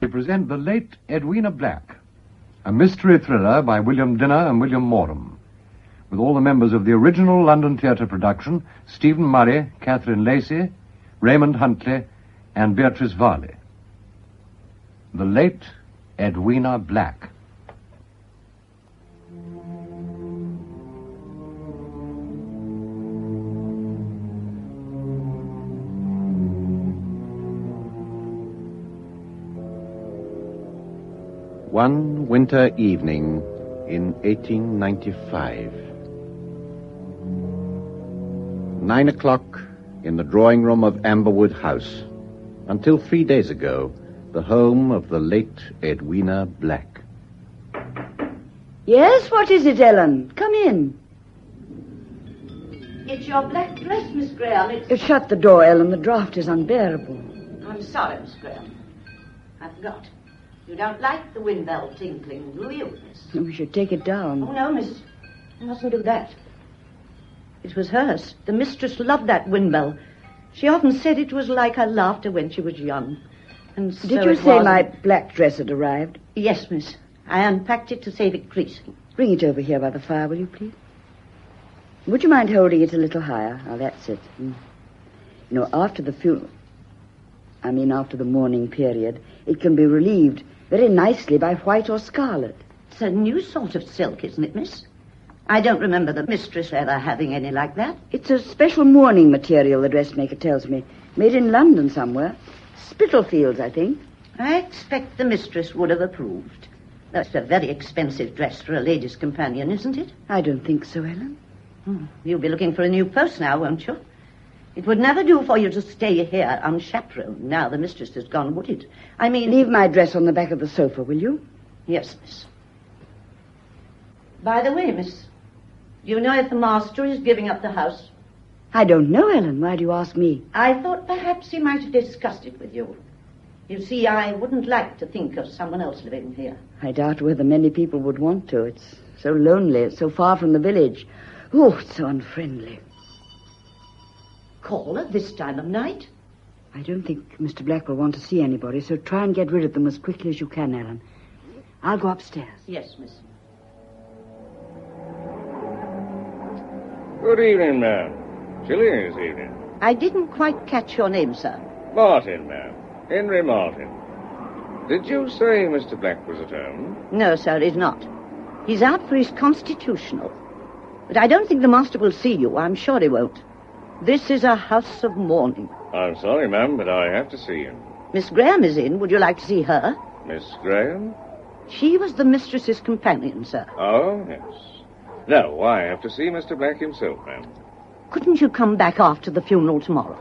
We present The Late Edwina Black, a mystery thriller by William Dinner and William Morum, with all the members of the original London Theatre production Stephen Murray, Catherine Lacey, Raymond Huntley, and Beatrice Varley. The Late Edwina Black. One winter evening in 1895. Nine o'clock in the drawing room of Amberwood House. Until three days ago, the home of the late Edwina Black. Yes, what is it, Ellen? Come in. It's your black dress, Miss Graham. It's... You shut the door, Ellen. The draft is unbearable. I'm sorry, Miss Graham. I forgot. You don't like the wind bell tinkling, do you, miss? We should take it down. Oh, no, miss. You mustn't do that. It was hers. The mistress loved that wind bell. She often said it was like her laughter when she was young. And so Did you say was. my black dress had arrived? Yes, miss. I unpacked it to save it creasing. Bring it over here by the fire, will you, please? Would you mind holding it a little higher? Now, that's it. Mm. You know, after the funeral, I mean after the mourning period, it can be relieved very nicely by white or scarlet. It's a new sort of silk, isn't it, miss? I don't remember the mistress ever having any like that. It's a special mourning material, the dressmaker tells me. Made in London somewhere. Spitalfields, I think. I expect the mistress would have approved. That's a very expensive dress for a lady's companion, isn't it? I don't think so, Ellen. Hmm. You'll be looking for a new post now, won't you? It would never do for you to stay here unchaperoned now the mistress has gone, would it? I mean... Leave my dress on the back of the sofa, will you? Yes, miss. By the way, miss, do you know if the master is giving up the house? I don't know, Ellen. Why do you ask me? I thought perhaps he might have discussed it with you. You see, I wouldn't like to think of someone else living here. I doubt whether many people would want to. It's so lonely. It's so far from the village. Oh, it's so unfriendly. Call at this time of night? I don't think Mr. Black will want to see anybody, so try and get rid of them as quickly as you can, Ellen. I'll go upstairs. Yes, miss. Good evening, ma'am. Chilly this evening. I didn't quite catch your name, sir. Martin, ma'am. Henry Martin. Did you say Mr. Black was at home? No, sir, he's not. He's out for his constitutional. But I don't think the master will see you. I'm sure he won't. This is a house of mourning. I'm sorry, ma'am, but I have to see him. Miss Graham is in. Would you like to see her? Miss Graham? She was the mistress's companion, sir. Oh, yes. No, I have to see Mr. Black himself, ma'am. Couldn't you come back after the funeral tomorrow?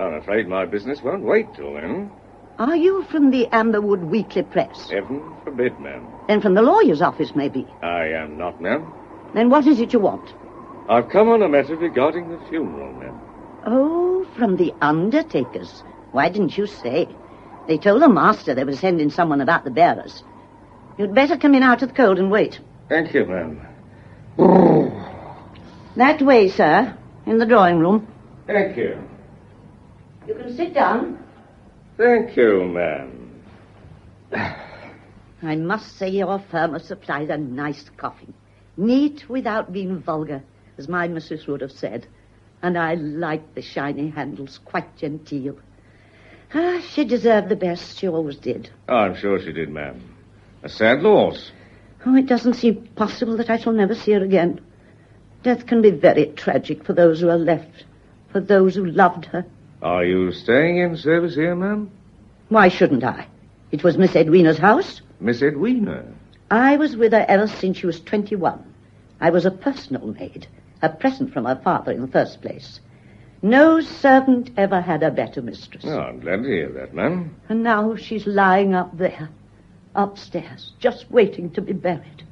I'm afraid my business won't wait till then. Are you from the Amberwood Weekly Press? Heaven forbid, ma'am. Then from the lawyer's office, maybe. I am not, ma'am. Then what is it you want? I've come on a matter regarding the funeral, ma'am. Oh, from the undertakers. Why didn't you say? They told the master they were sending someone about the bearers. You'd better come in out of the cold and wait. Thank you, ma'am. That way, sir, in the drawing room. Thank you. You can sit down. Thank you, ma'am. I must say your firm supplies a nice coffin. Neat without being vulgar, as my missus would have said. And I like the shiny handles, quite genteel. Ah, she deserved the best, she always did. Oh, I'm sure she did, ma'am. A sad loss. Oh, it doesn't seem possible that I shall never see her again. Death can be very tragic for those who are left, for those who loved her. Are you staying in service here, ma'am? Why shouldn't I? It was Miss Edwina's house. Miss Edwina. I was with her ever since she was 21. I was a personal maid, a present from her father in the first place. No servant ever had a better mistress. Oh, I'm glad to hear that, ma'am. And now she's lying up there, upstairs, just waiting to be buried.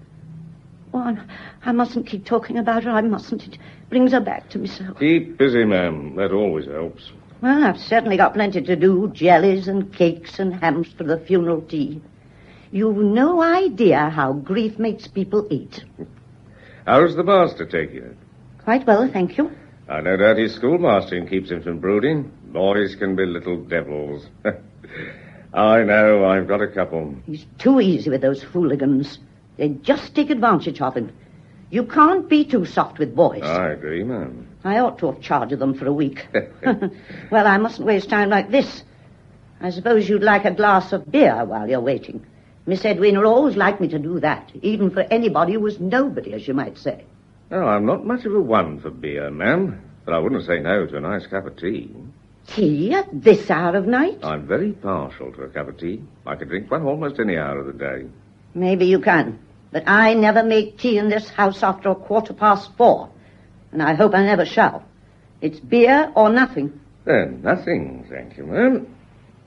Oh, I mustn't keep talking about her. I mustn't. It brings her back to me so. Keep busy, ma'am. That always helps. Well, I've certainly got plenty to do. Jellies and cakes and hams for the funeral tea. You've no idea how grief makes people eat. How's the master taking it? Quite well, thank you. I no doubt his schoolmastering keeps him from brooding. Boys can be little devils. I know, I've got a couple. He's too easy with those hooligans. They just take advantage of him. You can't be too soft with boys. I agree, ma'am. I ought to have charge of them for a week. well, I mustn't waste time like this. I suppose you'd like a glass of beer while you're waiting. Miss Edwina always liked me to do that, even for anybody who was nobody, as you might say. Oh, I'm not much of a one for beer, ma'am, but I wouldn't say no to a nice cup of tea. Tea at this hour of night? I'm very partial to a cup of tea. I could drink one almost any hour of the day. Maybe you can. But I never make tea in this house after a quarter past four. And I hope I never shall. It's beer or nothing. Then, nothing, thank you, ma'am.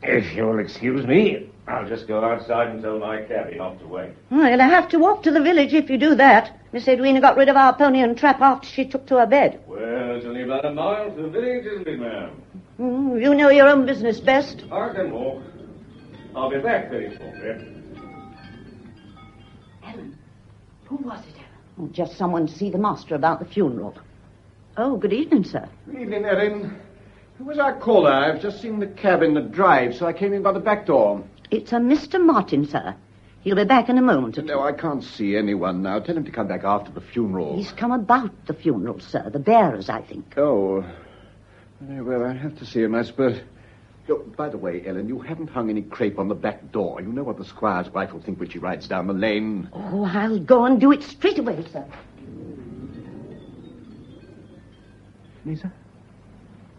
If you'll excuse me, I'll just go outside and tell my cabby not to wait. Well, you'll have to walk to the village if you do that. Miss Edwina got rid of our pony and trap after she took to her bed. Well, it's only about a mile to the village, isn't it, ma'am? Mm, you know your own business best. I can walk. I'll be back very shortly. Ellen, who was it, Ellen? Oh, just someone to see the master about the funeral. Oh, good evening, sir. Good evening, Erin. Who was our caller? I've just seen the cab in the drive, so I came in by the back door. It's a Mr. Martin, sir. He'll be back in a moment. No, I can't see anyone now. Tell him to come back after the funeral. He's come about the funeral, sir. The bearers, I think. Oh. Very well, I have to see him, I suppose. Oh, by the way, Ellen, you haven't hung any crepe on the back door. You know what the squire's wife will think when she rides down the lane. Oh, I'll go and do it straight away, sir. Lisa,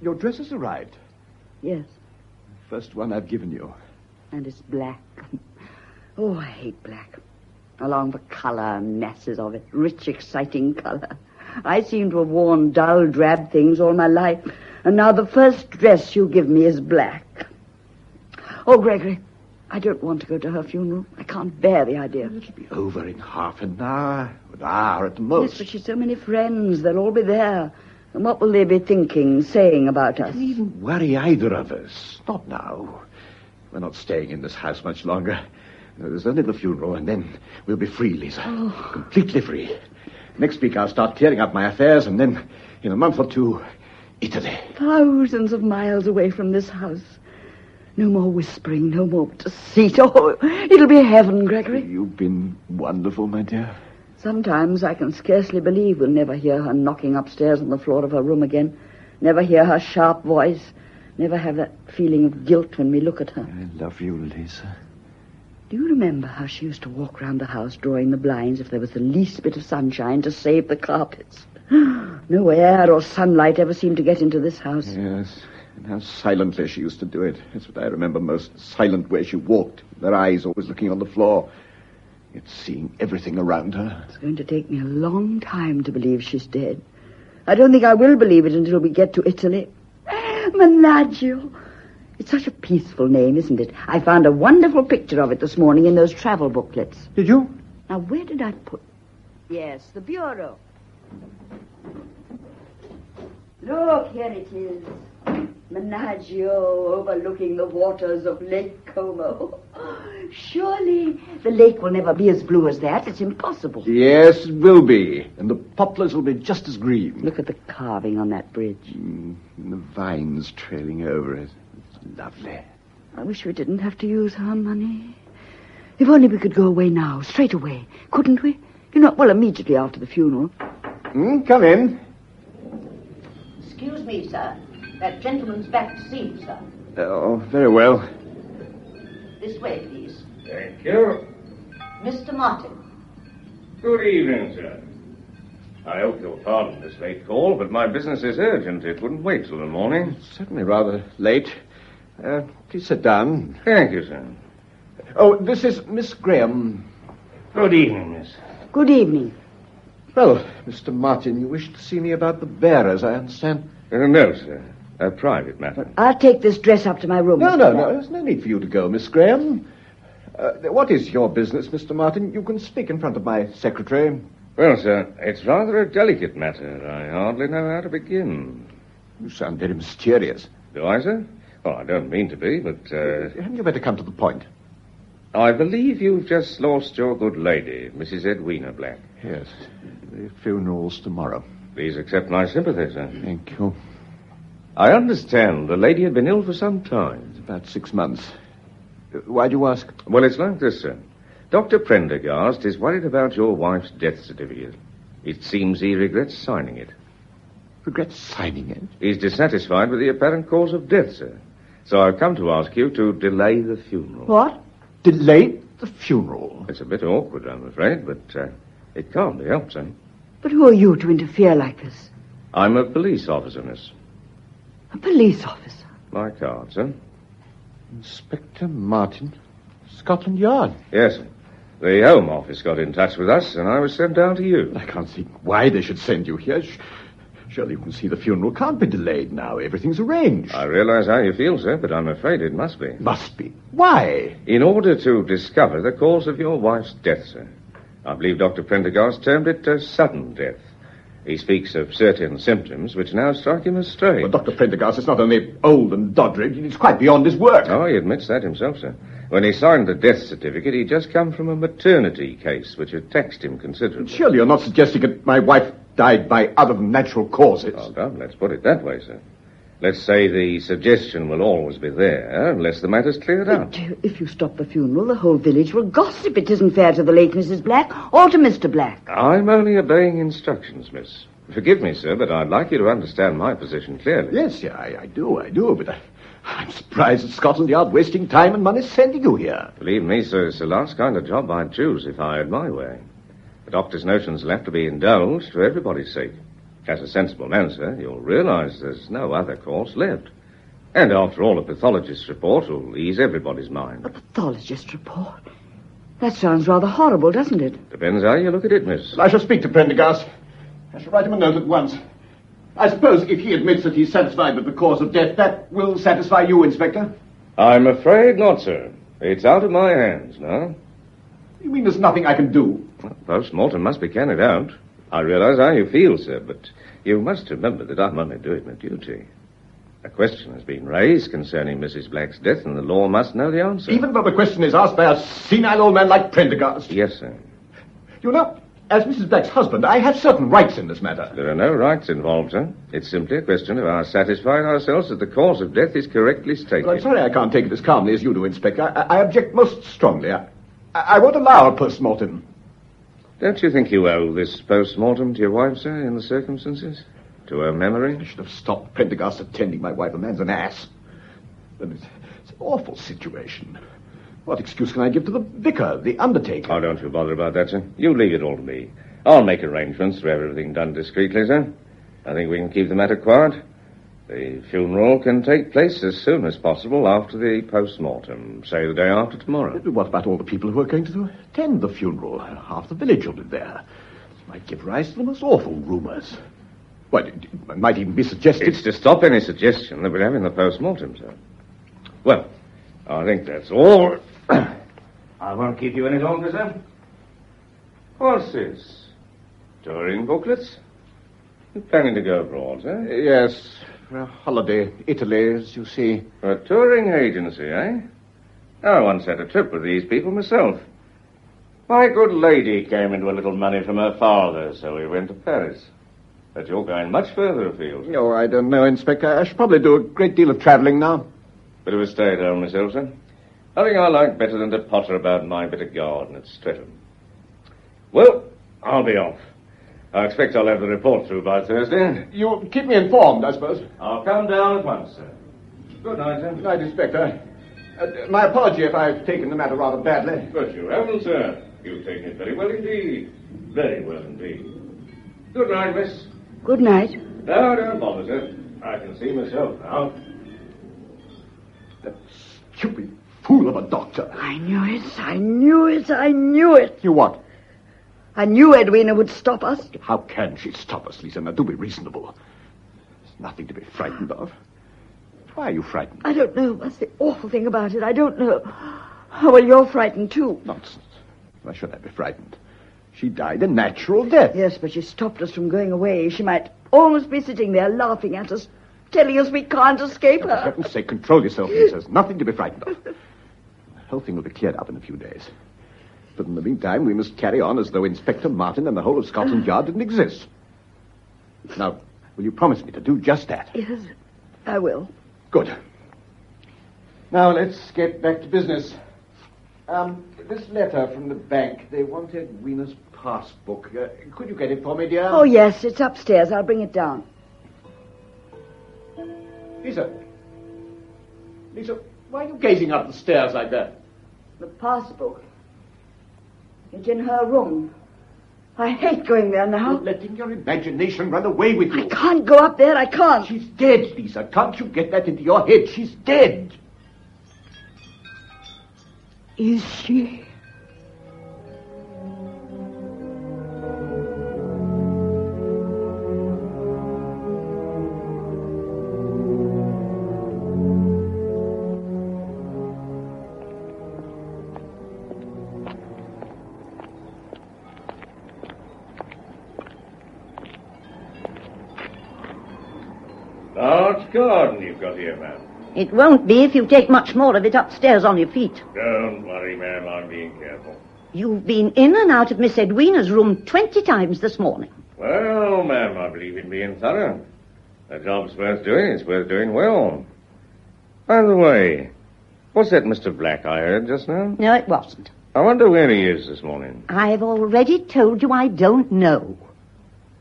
your dress has arrived. Yes, First one I've given you. And it's black. Oh, I hate black. Along the colour masses of it. Rich, exciting colour. I seem to have worn dull, drab things all my life. And now the first dress you give me is black. Oh, Gregory, I don't want to go to her funeral. I can't bear the idea. It'll be over in half an hour, an hour at the Yes, but she's so many friends. They'll all be there. And what will they be thinking, saying about us? Don't even worry either of us. Not now. We're not staying in this house much longer. There's only the funeral, and then we'll be free, Lisa. Oh. Completely free. Next week I'll start clearing up my affairs, and then, in a month or two, Italy. Thousands of miles away from this house. No more whispering, no more deceit. Oh, it'll be heaven, Gregory. You've been wonderful, my dear. Sometimes I can scarcely believe we'll never hear her knocking upstairs on the floor of her room again. Never hear her sharp voice. Never have that feeling of guilt when we look at her. I love you, Lisa. Do you remember how she used to walk round the house drawing the blinds if there was the least bit of sunshine to save the carpets? No air or sunlight ever seemed to get into this house. Yes, and how silently she used to do it. That's what I remember most. Silent way she walked, her eyes always looking on the floor. Yet seeing everything around her. It's going to take me a long time to believe she's dead. I don't think I will believe it until we get to Italy. Menaggio. It's such a peaceful name, isn't it? I found a wonderful picture of it this morning in those travel booklets. Did you? Now, where did I put... Yes, the bureau. Look, here it is. Menaggio overlooking the waters of Lake Como. Surely the lake will never be as blue as that. It's impossible. Yes, it will be. And the poplars will be just as green. Look at the carving on that bridge. Mm, and the vines trailing over it. It's lovely. I wish we didn't have to use our money. If only we could go away now, straight away. Couldn't we? You know, well, immediately after the funeral. Mm, come in. Excuse me, sir. That gentleman's back to see you, sir. Oh, very well. This way, please. Thank you. Mr. Martin. Good evening, sir. I hope you'll pardon this late call, but my business is urgent. It wouldn't wait till the morning. Certainly rather late. Uh, please sit down. Thank you, sir. Oh, this is Miss Graham. Good evening, miss. Good evening. Well, Mr. Martin, you wish to see me about the bearers, I understand. Uh, no, sir. A private matter. I'll take this dress up to my room. No, Mr. no, Black. no. There's no need for you to go, Miss Graham. Uh, what is your business, Mr. Martin? You can speak in front of my secretary. Well, sir, it's rather a delicate matter. I hardly know how to begin. You sound very mysterious. Do I, sir? Well, I don't mean to be, but uh, Hadn't you better come to the point? I believe you've just lost your good lady, Mrs. Edwina Black. Yes. The funeral's tomorrow. Please accept my sympathy, sir. Thank you. I understand the lady had been ill for some time. It's about six months. Why do you ask? Well, it's like this, sir. Dr. Prendergast is worried about your wife's death certificate. It seems he regrets signing it. Regrets signing it? He's dissatisfied with the apparent cause of death, sir. So I've come to ask you to delay the funeral. What? Delay the funeral. It's a bit awkward, I'm afraid, but uh, it can't be helped, sir. But who are you to interfere like this? I'm a police officer, miss. A police officer. My card, sir. Inspector Martin, Scotland Yard. Yes. The Home Office got in touch with us, and I was sent down to you. I can't see why they should send you here. Surely you can see the funeral can't be delayed now. Everything's arranged. I realize how you feel, sir, but I'm afraid it must be. Must be. Why? In order to discover the cause of your wife's death, sir. I believe Dr. Prendergast termed it a sudden death. He speaks of certain symptoms which now strike him as strange. Well, Dr. Prendergast is not only old and doddering, he's quite beyond his work. Oh, he admits that himself, sir. When he signed the death certificate, he'd just come from a maternity case which had taxed him considerably. Surely you're not suggesting that my wife died by other than natural causes. Oh, don't let's put it that way, sir. Let's say the suggestion will always be there unless the matter's cleared up. But uh, if you stop the funeral, the whole village will gossip. It isn't fair to the late Mrs. Black or to Mr. Black. I'm only obeying instructions, miss. Forgive me, sir, but I'd like you to understand my position clearly. Yes, yeah, I, I do, I do, but I, I'm surprised at Scotland Yard wasting time and money sending you here. Believe me, sir, it's the last kind of job I'd choose if I had my way. The doctor's notions will have to be indulged for everybody's sake. As a sensible man, sir, you'll realize there's no other course left. And after all, a pathologist's report will ease everybody's mind. A pathologist's report. That sounds rather horrible, doesn't it? Depends how you look at it, miss. I shall speak to Prendergast. I shall write him a note at once. I suppose if he admits that he's satisfied with the cause of death, that will satisfy you, Inspector. I'm afraid not, sir. It's out of my hands now. You mean there's nothing I can do? Well, post-mortem must be carried out. I realize how you feel, sir, but you must remember that I'm only doing my duty. A question has been raised concerning Mrs. Black's death, and the law must know the answer. Even though the question is asked by a senile old man like Prendergast. Yes, sir. You know, as Mrs. Black's husband, I have certain rights in this matter. There are no rights involved, sir. It's simply a question of our satisfying ourselves that the cause of death is correctly stated. Well, I'm sorry I can't take it as calmly as you do, Inspector. I, I object most strongly. I, I won't allow a post-mortem. Don't you think you owe this post-mortem to your wife, sir, in the circumstances? To her memory? I should have stopped Prendergast attending my wife. The man's an ass. But it's, it's an awful situation. What excuse can I give to the vicar, the undertaker? Oh, don't you bother about that, sir. You leave it all to me. I'll make arrangements to have everything done discreetly, sir. I think we can keep the matter quiet. The funeral can take place as soon as possible after the post-mortem, say the day after tomorrow. Uh, what about all the people who are going to attend the funeral? Half the village will be there. It might give rise to the most awful rumors. Well, it, it might even be suggested. It's to stop any suggestion that we're having the post-mortem, sir. Well, I think that's all. I won't keep you any longer, sir. What's this? Touring booklets? You're planning to go abroad, sir? Yes, for a holiday. Italy, as you see. For A touring agency, eh? I once had a trip with these people myself. My good lady came into a little money from her father, so we went to Paris. But you're going much further afield. Oh, I don't know, Inspector. I should probably do a great deal of traveling now. Bit of a stay at home myself, sir. Nothing I like better than to potter about my bit of garden at Streatham. Well, I'll be off. I expect I'll have the report through by Thursday. You keep me informed, I suppose. I'll come down at once, sir. Good night, sir. Good night, Inspector. Uh, my apology if I've taken the matter rather badly. But you haven't, sir. You've taken it very well indeed. Very well indeed. Good night, miss. Good night. No, don't bother, sir. I can see myself now. That stupid fool of a doctor. I knew it. I knew it. I knew it. You what? I knew Edwina would stop us. How can she stop us, Lisa? Now, do be reasonable. There's nothing to be frightened of. Why are you frightened? I don't know. That's the awful thing about it. I don't know. Oh, well, you're frightened, too. Nonsense. Why should I be frightened? She died a natural death. Yes, but she stopped us from going away. She might almost be sitting there laughing at us, telling us we can't escape her. For heaven's sake, control yourself, Lisa. There's nothing to be frightened of. The whole thing will be cleared up in a few days. But in the meantime, we must carry on as though Inspector Martin and the whole of Scotland Yard didn't exist. Now, will you promise me to do just that? Yes, I will. Good. Now let's get back to business. Um, this letter from the bank, they wanted Wiener's passbook. Uh, could you get it for me, dear? Oh, yes, it's upstairs. I'll bring it down. Lisa. Lisa, why are you gazing up the stairs like that? The passbook. It's in her room. I hate going there now. You're letting your imagination run away with you. I can't go up there. I can't. She's dead, Lisa. Can't you get that into your head? She's dead. Is she? Ma'am. It won't be if you take much more of it upstairs on your feet. Don't worry, ma'am. I'm being careful. You've been in and out of Miss Edwina's room twenty times this morning. Well, ma'am, I believe in being thorough. The job's worth doing. It's worth doing well. By the way, what's that Mr. Black I heard just now? No, it wasn't. I wonder where he is this morning. I've already told you I don't know.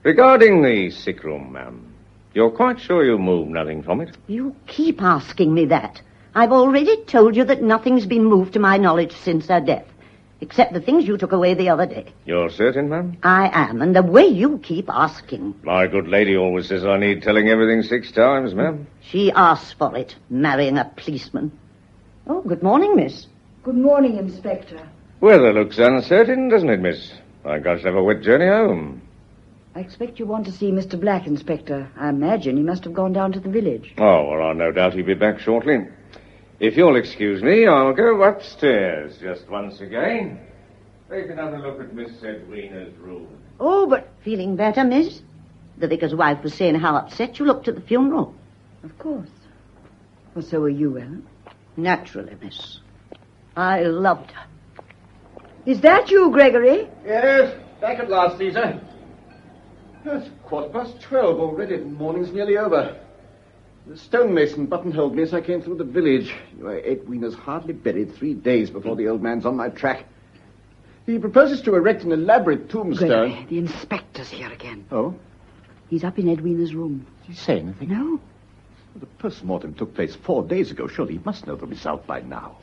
Regarding the sick room, ma'am, you're quite sure you moved nothing from it? You keep asking me that. I've already told you that nothing's been moved to my knowledge since her death, except the things you took away the other day. You're certain, ma'am? I am, and the way you keep asking. My good lady always says I need telling everything six times, ma'am. She asks for it, marrying a policeman. Oh, good morning, miss. Good morning, Inspector. Weather looks uncertain, doesn't it, miss? I've got to have a wet journey home. I expect you want to see Mr. Black, Inspector. I imagine he must have gone down to the village. Oh, well, I'll no doubt he'll be back shortly. If you'll excuse me, I'll go upstairs just once again. Take another look at Miss Edwina's room. Oh, but Feeling better, miss? The vicar's wife was saying how upset you looked at the funeral. of course. Well, so were you, Ellen. Naturally, miss. I loved her. Is that you, Gregory? Yes, back at last, Lisa. It's quarter past twelve already. The morning's nearly over. The stonemason buttonholed me as I came through the village. Your Edwina's hardly buried three days before the old man's on my track. He proposes to erect an elaborate tombstone. Gregory, the inspector's here again. Oh? He's up in Edwina's room. Did he say anything? No? The post-mortem took place four days ago. Surely he must know the result by now.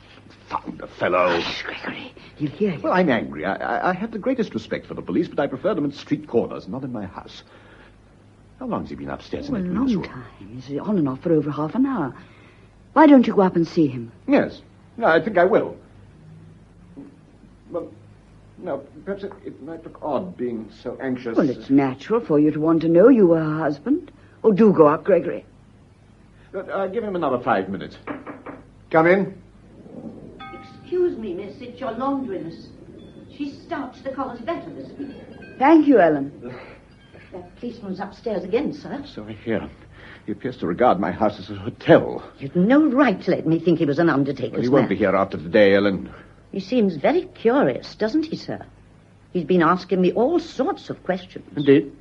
Found the fellow. Hush, Gregory. He'll hear you. Well, I'm angry. I, I, I have the greatest respect for the police, but I prefer them in street corners, not in my house. How long has he been upstairs Oh, a in long room? time. He's on and off for over half an hour. Why don't you go up and see him? Yes. No, I think I will. Well, no, perhaps it, it might look odd being so anxious. Well, it's natural for you to want to know you were her husband. Oh, do go up, Gregory. But, uh, give him another five minutes. Come in. Excuse me, miss, it's your laundress. She starched the collars better this week. Thank you, Ellen. That policeman's upstairs again, sir. So I hear. He appears to regard my house as a hotel. You'd no right to let me think he was an undertaker's Well, he won't man. be here after today, Ellen. He seems very curious, doesn't he, sir? He's been asking me all sorts of questions Indeed.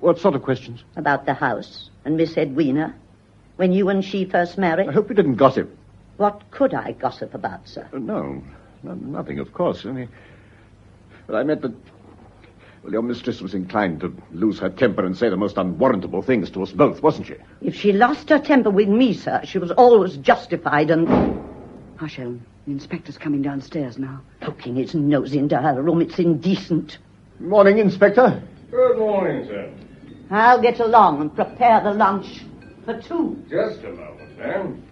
What sort of questions? about the house and Miss Edwina. When you and she first married. I hope we didn't gossip. What could I gossip about, sir? Uh, no, no, nothing, of course. Only, but I meant that. Well, your mistress was inclined to lose her temper and say the most unwarrantable things to us both, wasn't she? If she lost her temper with me, sir, she was always justified and Hush, Ellen. The inspector's coming downstairs now. poking his nose into her room. It's indecent. Morning, Inspector. Good morning, sir. I'll get along and prepare the lunch for two. Just a moment, ma'am.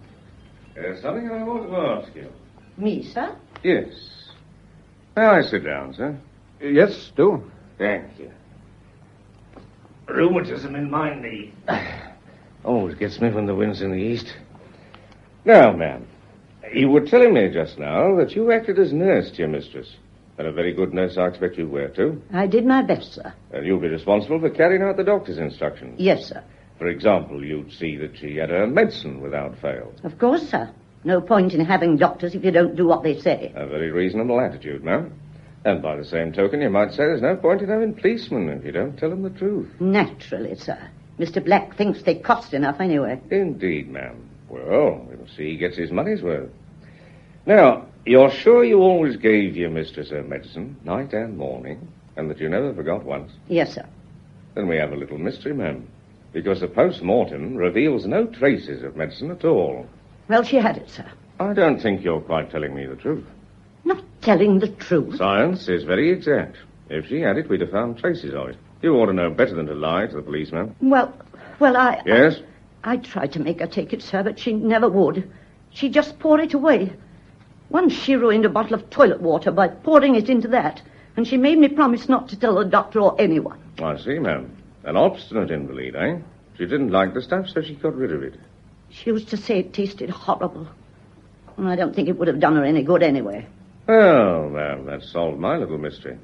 There's something I want to ask you. Me, sir? Yes. May I sit down, sir? Yes, do. Thank you. Rheumatism in my knee. Always gets me when the wind's in the east. Now, ma'am, you were telling me just now that you acted as nurse to your mistress. And a very good nurse I expect you were, too. I did my best, sir. And you'll be responsible for carrying out the doctor's instructions. Yes, sir. For example, you'd see that she had her medicine without fail. Of course, sir. No point in having doctors if you don't do what they say. A very reasonable attitude, ma'am. And by the same token, you might say there's no point in having policemen if you don't tell them the truth. Naturally, sir. Mr. Black thinks they cost enough anyway. Indeed, ma'am. Well, we'll see he gets his money's worth. Now, you're sure you always gave your mistress her medicine, night and morning, and that you never forgot once? Yes, sir. Then we have a little mystery, ma'am. Because the post-mortem reveals no traces of medicine at all. Well, she had it, sir. I don't think you're quite telling me the truth. Not telling the truth. Science is very exact. If she had it, we'd have found traces of it. You ought to know better than to lie to the policeman. Well, well, I. Yes? I tried to make her take it, sir, but she never would. She'd just poured it away. Once she ruined a bottle of toilet water by pouring it into that, and she made me promise not to tell the doctor or anyone. I see, ma'am. An obstinate invalid, eh? She didn't like the stuff, so she got rid of it. She used to say it tasted horrible. And I don't think it would have done her any good anyway. Well, ma'am, that solved my little mystery.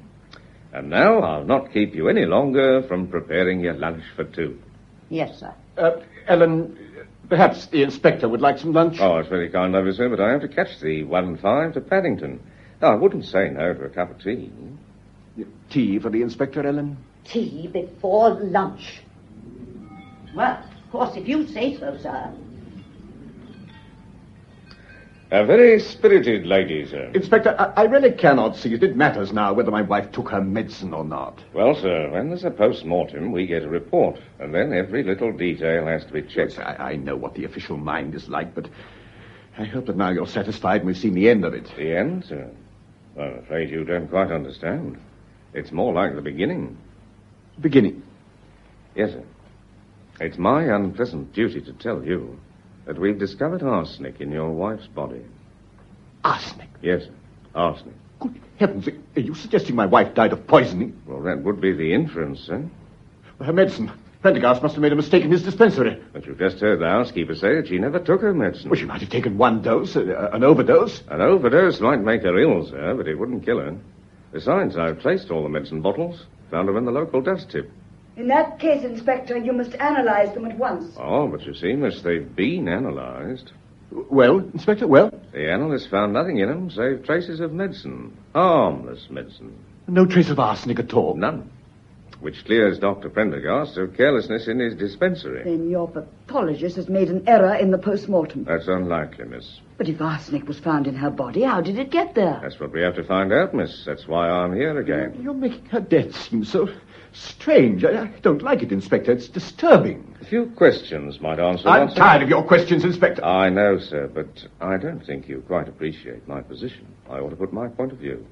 And now I'll not keep you any longer from preparing your lunch for two. Yes, sir. Uh, Ellen, perhaps the inspector would like some lunch? Oh, it's very kind of you, sir, but I have to catch the 1-5 to Paddington. Now, I wouldn't say no to a cup of tea. Tea for the inspector, Ellen? Tea before lunch. Well, of course, if you say so, sir. A very spirited lady, sir. Inspector, I, I really cannot see it. It matters now whether my wife took her medicine or not. Well, sir, when there's a post-mortem, we get a report, and then every little detail has to be checked. Yes, I, I know what the official mind is like, but I hope that now you're satisfied and we've seen the end of it. The end, sir? I'm afraid you don't quite understand. It's more like the beginning. Beginning. Yes, sir. It's my unpleasant duty to tell you that we've discovered arsenic in your wife's body. Arsenic. Yes, sir. Arsenic. Good heavens, are you suggesting my wife died of poisoning? Well, that would be the inference, sir. Her medicine. Prendergast must have made a mistake in his dispensary. But you've just heard the housekeeper say that she never took her medicine. Well, she might have taken one dose, uh, an overdose. An overdose might make her ill, sir, but it wouldn't kill her. Besides, I've traced all the medicine bottles. Found them in the local dust tip. In that case, Inspector, you must analyze them at once. Oh, but you see, miss, they've been analyzed. Well, Inspector, well? The analysts found nothing in them save traces of medicine. Harmless medicine. No trace of arsenic at all. None. Which clears Dr. Prendergast of carelessness in his dispensary. Then your pathologist has made an error in the post-mortem. That's unlikely, miss. But if arsenic was found in her body, how did it get there? That's what we have to find out, miss. That's why I'm here again. You're making her death seem so strange. I, I don't like it, Inspector. It's disturbing. A few questions might answer I'm that. tired of your questions, Inspector. I know, sir, but I don't think you quite appreciate my position. I ought to put my point of view.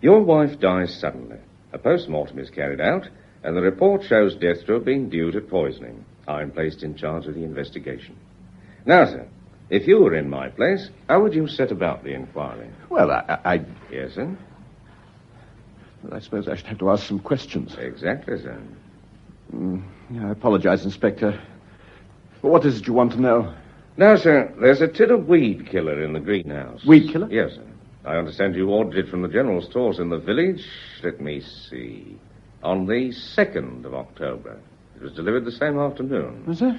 Your wife dies suddenly. A post-mortem is carried out, and the report shows death to have been due to poisoning. I'm placed in charge of the investigation. Now, sir, if you were in my place, how would you set about the inquiry? Well, I, I, I, Yes, sir? Well, I suppose I should have to ask some questions. Exactly, sir. Mm, I apologize, Inspector. But what is it you want to know? Now, sir, there's a tin of weed killer in the greenhouse. Weed killer? Yes, sir. I understand you ordered it from the general stores in the village. Let me see. On the 2nd of October. It was delivered the same afternoon. Was it?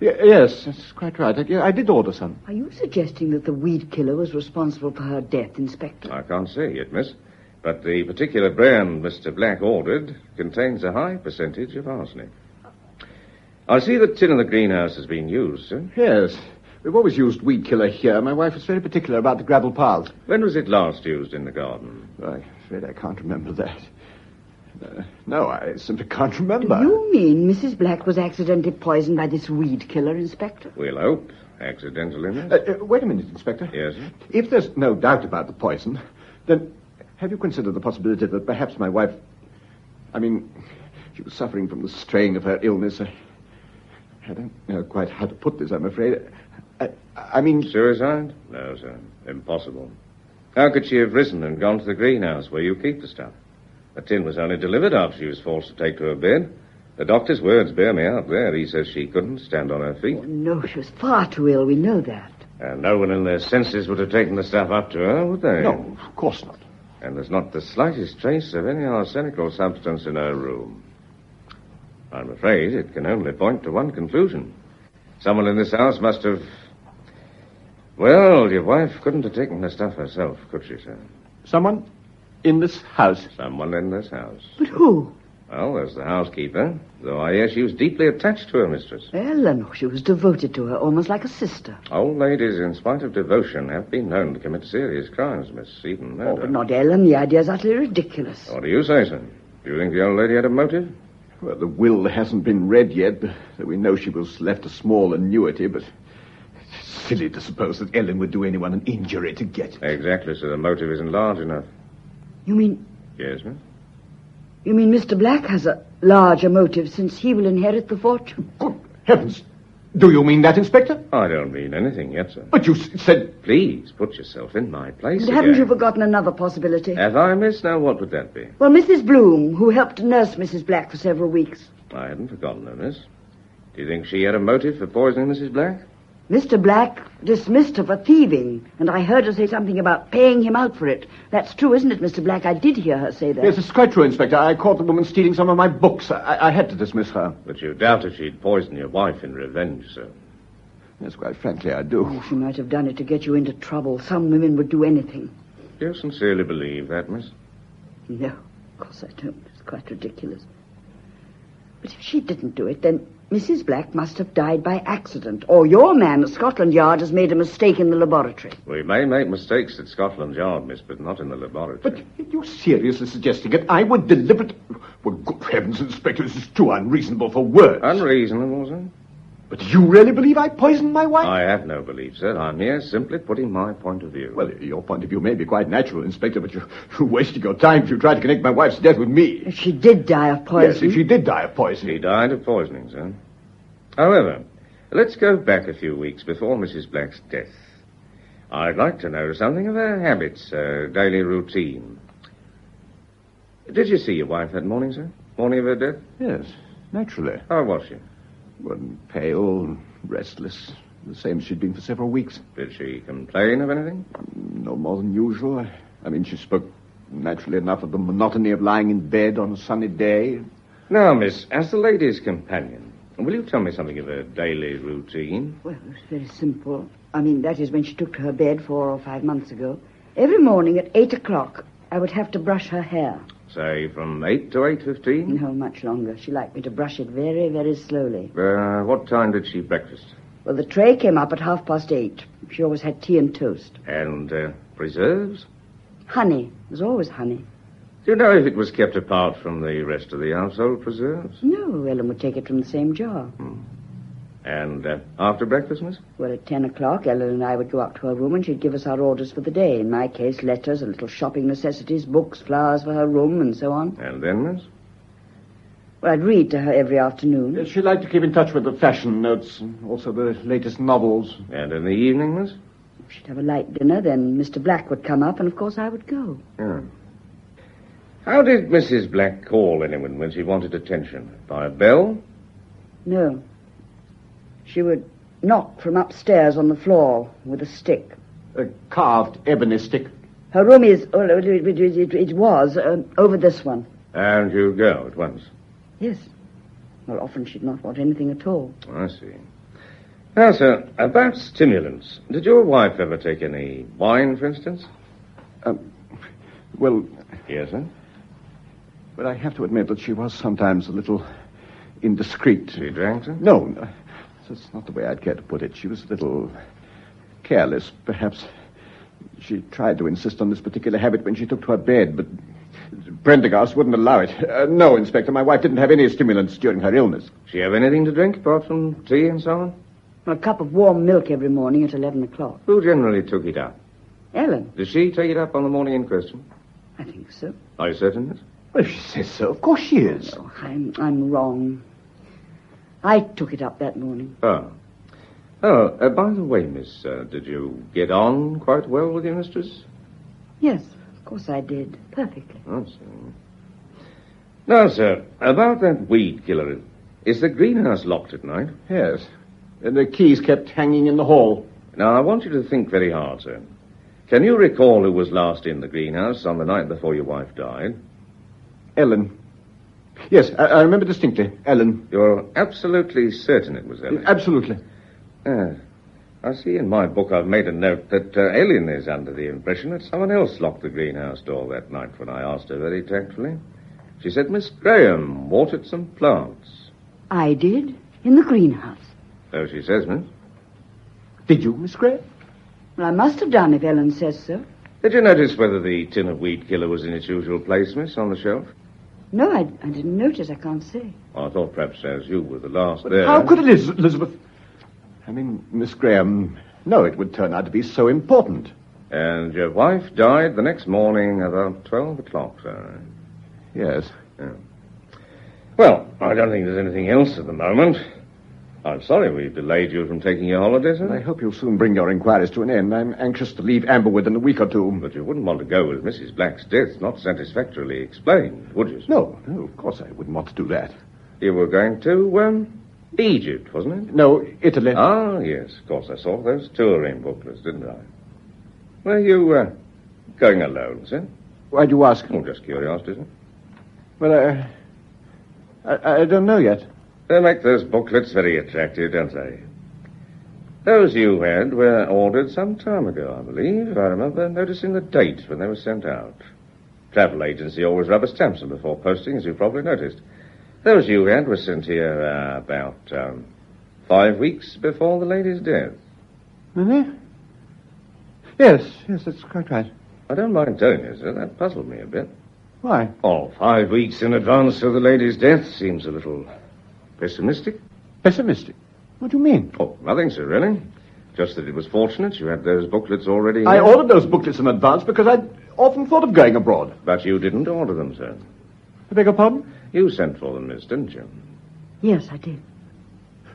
Y- yes, that's quite right. I, I did order some. Are you suggesting that the weed killer was responsible for her death, Inspector? I can't say yet, miss. But the particular brand Mr. Black ordered contains a high percentage of arsenic. I see the tin in the greenhouse has been used, sir. Yes. We've always used weed killer here. My wife is very particular about the gravel paths. When was it last used in the garden? I'm afraid I can't remember that. Uh, no, I simply can't remember. Do you mean Mrs. Black was accidentally poisoned by this weed killer, Inspector? We'll hope. Accidentally, miss. Uh, uh, wait a minute, Inspector. Yes, sir? If there's no doubt about the poison, then have you considered the possibility that perhaps my wife. I mean, she was suffering from the strain of her illness. I, I don't know quite how to put this, I'm afraid. I, I mean. Suicide? No, sir. Impossible. How could she have risen and gone to the greenhouse where you keep the stuff? The tin was only delivered after she was forced to take to her bed. The doctor's words bear me out there. He says she couldn't stand on her feet. Oh, no, she was far too ill. We know that. And no one in their senses would have taken the stuff up to her, would they? No, of course not. And there's not the slightest trace of any arsenical substance in her room. I'm afraid it can only point to one conclusion. Someone in this house must have. Well, your wife couldn't have taken the stuff herself, could she, sir? Someone in this house. Someone in this house. But who? Well, there's the housekeeper, though I hear she was deeply attached to her mistress. Ellen, she was devoted to her, almost like a sister. Old ladies, in spite of devotion, have been known to commit serious crimes, Miss, even Oh, but not Ellen. The idea's utterly ridiculous. What do you say, sir? Do you think the old lady had a motive? Well, the will hasn't been read yet, but we know she was left a small annuity, but it's silly to suppose that Ellen would do anyone an injury to get it. Exactly, so The motive isn't large enough. You mean Yes, miss? you mean Mr. Black has a larger motive since he will inherit the fortune? Good heavens! Do you mean that, Inspector? I don't mean anything yet, sir. But you s- said... Please, put yourself in my place And haven't you forgotten another possibility? Have I, miss? Now, what would that be? Well, Mrs. Bloom, who helped nurse Mrs. Black for several weeks. I hadn't forgotten her, miss. Do you think she had a motive for poisoning Mrs. Black? Mr. Black dismissed her for thieving, and I heard her say something about paying him out for it. That's true, isn't it, Mr. Black? I did hear her say that. Yes, it's quite true, Inspector. I caught the woman stealing some of my books. I, I had to dismiss her. But you doubted she'd poison your wife in revenge, sir. Yes, quite frankly, I do. Oh, she might have done it to get you into trouble. Some women would do anything. Do you sincerely believe that, miss? No, of course I don't. It's quite ridiculous. But if she didn't do it, then Mrs. Black must have died by accident, or your man at Scotland Yard has made a mistake in the laboratory. We may make mistakes at Scotland Yard, miss, but not in the laboratory. But you're seriously suggesting that I would deliberately... Well, good heavens, Inspector, this is too unreasonable for words. Unreasonable, sir? But you really believe I poisoned my wife? I have no belief, sir. I'm here simply putting my point of view. Well, your point of view may be quite natural, Inspector, but you're, you're wasting your time if you try to connect my wife's death with me. If she did die of Yes, poison. if she did die of poison. She died of poisoning, sir. However, let's go back a few weeks before Mrs. Black's death. I'd like to know something of her habits, her daily routine. Did you see your wife that morning, sir? Morning of her death? Yes, naturally. How was she? Well, pale, restless, the same as she'd been for several weeks. Did she complain of anything? No more than usual. I, I mean, she spoke naturally enough of the monotony of lying in bed on a sunny day. Now, miss, as the lady's companion, will you tell me something of her daily routine? Well, it's very simple. I mean, that is when she took to her bed four or five months ago. Every morning at eight o'clock, I would have to brush her hair. Say from 8 to 8.15? No, much longer. She liked me to brush it very, very slowly. Uh, what time did she breakfast? Well, the tray came up at half past eight. She always had tea and toast. And uh, preserves? Honey. There's always honey. Do you know if it was kept apart from the rest of the household preserves? No, Ellen would take it from the same jar. And uh, after breakfast, miss? Well, at ten o'clock, Ellen and I would go up to her room and she'd give us our orders for the day. In my case, letters, a little shopping necessities, books, flowers for her room, and so on. And then, miss? Well, I'd read to her every afternoon. She liked to keep in touch with the fashion notes and also the latest novels. And in the evening, miss? She'd have a light dinner, then Mr. Black would come up, and of course I would go. Yeah. How did Mrs. Black call anyone when she wanted attention? By a bell? No. She would knock from upstairs on the floor with a stick. A carved ebony stick. Her room is, well, it, it, it, it was, uh, over this one. And you go at once. Yes. Well, often she'd not want anything at all. I see. Now, sir, about stimulants. Did your wife ever take any wine, for instance? Um, well, Yes, sir. but I have to admit that she was sometimes a little indiscreet. She drank, sir? No, no, that's not the way I'd care to put it. She was a little careless, perhaps. She tried to insist on this particular habit when she took to her bed, but Prendergast wouldn't allow it. Uh, no, Inspector, my wife didn't have any stimulants during her illness. She have anything to drink apart from tea and so on? A cup of warm milk every morning at 11 o'clock. Who generally took it up? Ellen, Did she take it up on the morning in question? I think so. Are you certain, miss? Well, if she says so, of course she is. Oh, I'm, I'm wrong. I took it up that morning. Oh. Oh, uh, by the way, miss, uh, did you get on quite well with your mistress? Yes, of course I did. Perfectly. I see. Now, sir, about that weed killer. Is the greenhouse locked at night? Yes. And the keys kept hanging in the hall. Now, I want you to think very hard, sir. Can you recall who was last in the greenhouse on the night before your wife died? Ellen. Yes, I, I remember distinctly. Ellen. You're absolutely certain it was Ellen? Absolutely. Yes. I see in my book I've made a note that uh, Ellen is under the impression that someone else locked the greenhouse door that night when I asked her very tactfully. She said Miss Graham watered some plants. I did, in the greenhouse. So she says, miss. Did you, Miss Graham? Well, I must have done if Ellen says so. Did you notice whether the tin of weed killer was in its usual place, miss, on the shelf? No, I, I didn't notice. I can't say. I thought perhaps as you were the last there. How could Eliz- Elizabeth... I mean, Miss Graham No, it would turn out to be so important? And your wife died the next morning about 12 o'clock, sir. Yes. Well, I don't think there's anything else at the moment. I'm sorry we've delayed you from taking your holiday, sir. I hope you'll soon bring your inquiries to an end. I'm anxious to leave Amberwood in a week or two. But you wouldn't want to go with Mrs. Black's death not satisfactorily explained, would you? sir? No, no, of course I wouldn't want to do that. You were going to, um, Egypt, wasn't it? No, Italy. Ah, yes, of course. I saw those touring booklets, didn't I? Were you, uh, going alone, sir? Why'd you ask? Oh, just curiosity, sir. Well, uh, I, I don't know yet. They make those booklets very attractive, don't they? Those you had were ordered some time ago, I believe. I remember noticing the date when they were sent out. Travel agency always rubber stamps them before posting, as you probably noticed. Those you had were sent here uh, about um, five weeks before the lady's death. Really? Yes, yes, that's quite right. I don't mind telling you, sir, that puzzled me a bit. Why? Oh, five weeks in advance of the lady's death seems a little pessimistic. Pessimistic. What do you mean? Oh, nothing, sir, really. Just that it was fortunate you had those booklets already I here. ordered those booklets in advance because I'd often thought of going abroad. But you didn't order them, sir. I beg your pardon? You sent for them, miss, didn't you? Yes, I did.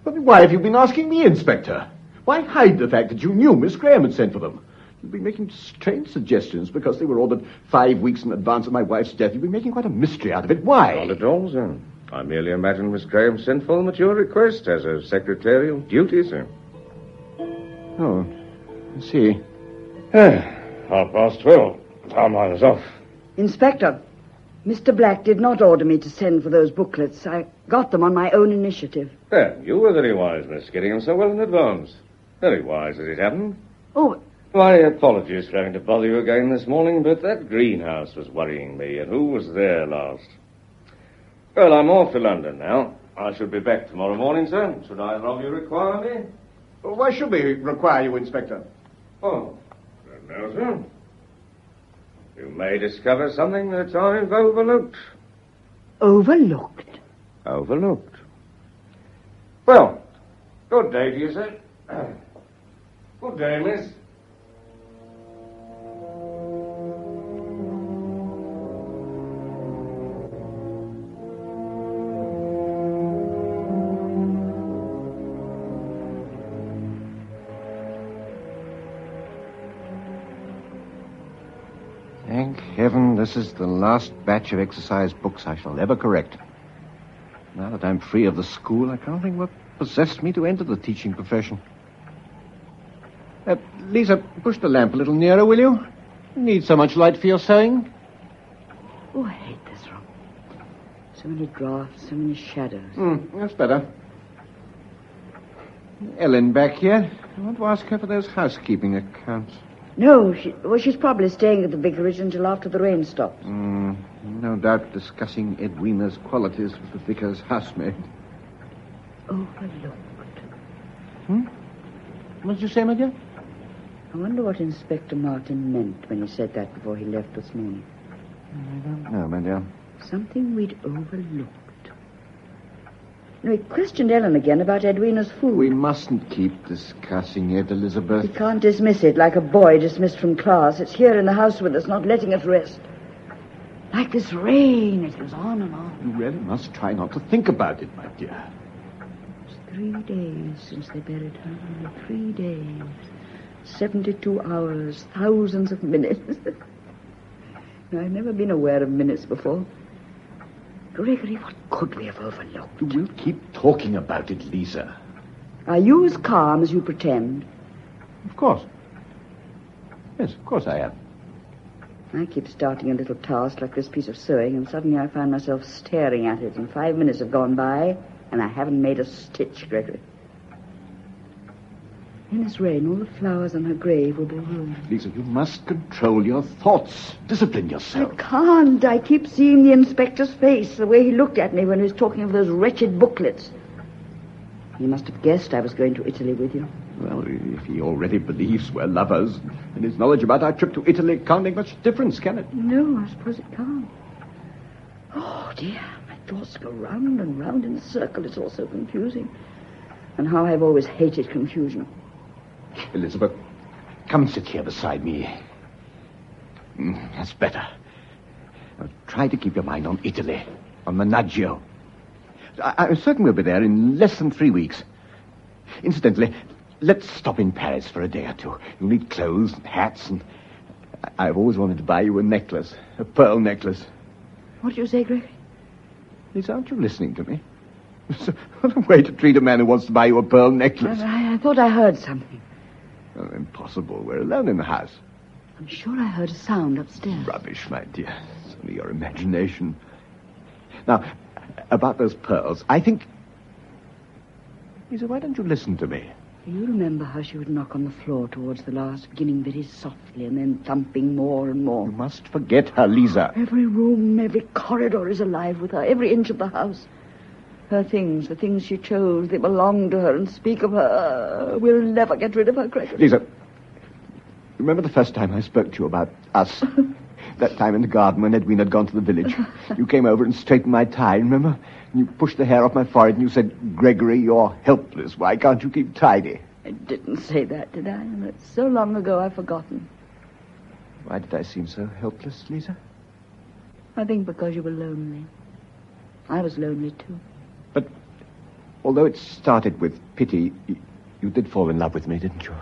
But why have you been asking me, Inspector? Why hide the fact that you knew Miss Graham had sent for them? You've been making strange suggestions because they were ordered five weeks in advance of my wife's death. You've been making quite a mystery out of it. Why? Not at all, sir. I merely imagined Miss Graham sent for them at your request as a secretarial duty, sir. Oh, I see. Eh, half past twelve. Time I was off. Inspector, Mr. Black did not order me to send for those booklets. I got them on my own initiative. There, you were very wise, miss, getting them so well in advance. Very wise as it happened. Oh, My apologies for having to bother you again this morning, but that greenhouse was worrying me, and who was there last? Well, I'm off to London now. I should be back tomorrow morning, sir. Should either of you require me? Why should we require you, Inspector? Oh, don't know, sir. You may discover something that I've overlooked. overlooked. Overlooked. Well, good day to you, sir. Good day, miss. This is the last batch of exercise books I shall ever correct. Now that I'm free of the school, I can't think what possessed me to enter the teaching profession. Uh, Lisa, push the lamp a little nearer, will you? you Need so much light for your sewing? Oh, I hate this room. So many drafts, so many shadows. Hmm, that's better. Ellen back here. I want to ask her for those housekeeping accounts. No, she, well, she's probably staying at the vicarage until after the rain stops. Hmm, no doubt discussing Edwina's qualities with the vicar's housemaid. Overlooked. Hmm? What did you say, my dear? I wonder what Inspector Martin meant when he said that before he left this morning. No, my dear. Something we'd overlooked. No, he questioned Ellen again about Edwina's food. We mustn't keep discussing it, Elizabeth. We can't dismiss it like a boy dismissed from class. It's here in the house with us, not letting us rest. Like this rain, it goes on and on. You really must try not to think about it, my dear. It's three days since they buried her. Only Three days. Seventy-two hours, thousands of minutes. I've never been aware of minutes before. Gregory, what could we have overlooked? You will keep talking about it, Lisa. Are you as calm as you pretend? Of course. Yes, of course I am. I keep starting a little task like this piece of sewing, and suddenly I find myself staring at it, and five minutes have gone by, and I haven't made a stitch, Gregory. In this rain, all the flowers on her grave will be ruined. Lisa, you must control your thoughts. Discipline yourself. I can't. I keep seeing the inspector's face, the way he looked at me when he was talking of those wretched booklets. He must have guessed I was going to Italy with you. Well, if he already believes we're lovers, then his knowledge about our trip to Italy can't make much difference, can it? No, I suppose it can't. Oh, dear. My thoughts go round and round in a circle. It's all so confusing. And how I've always hated confusion. Elizabeth, come sit here beside me. Mm, that's better. Now, try to keep your mind on Italy, on Menaggio. I- I'm certain we'll be there in less than three weeks. Incidentally, let's stop in Paris for a day or two. You'll need clothes and hats, and I- I've always wanted to buy you a necklace, a pearl necklace. What do you say, Gregory? Lisa, aren't you listening to me? what a way to treat a man who wants to buy you a pearl necklace. I, I thought I heard something. Oh, impossible. We're alone in the house. I'm sure I heard a sound upstairs. Rubbish, my dear. It's only your imagination. Now, about those pearls, I think. Lisa, why don't you listen to me? You remember how she would knock on the floor towards the last, beginning very softly and then thumping more and more. You must forget her, Lisa. Every room, every corridor is alive with her, every inch of the house. Her things, the things she chose, they belong to her and speak of her. We'll never get rid of her, Gregory. Lisa, remember the first time I spoke to you about us? that time in the garden when Edwina had gone to the village. You came over and straightened my tie, remember? And you pushed the hair off my forehead and you said, Gregory, you're helpless. Why can't you keep tidy? I didn't say that, did I? That's so long ago I've forgotten. Why did I seem so helpless, Lisa? I think because you were lonely. I was lonely, too. Although it started with pity, you, did fall in love with me, didn't you?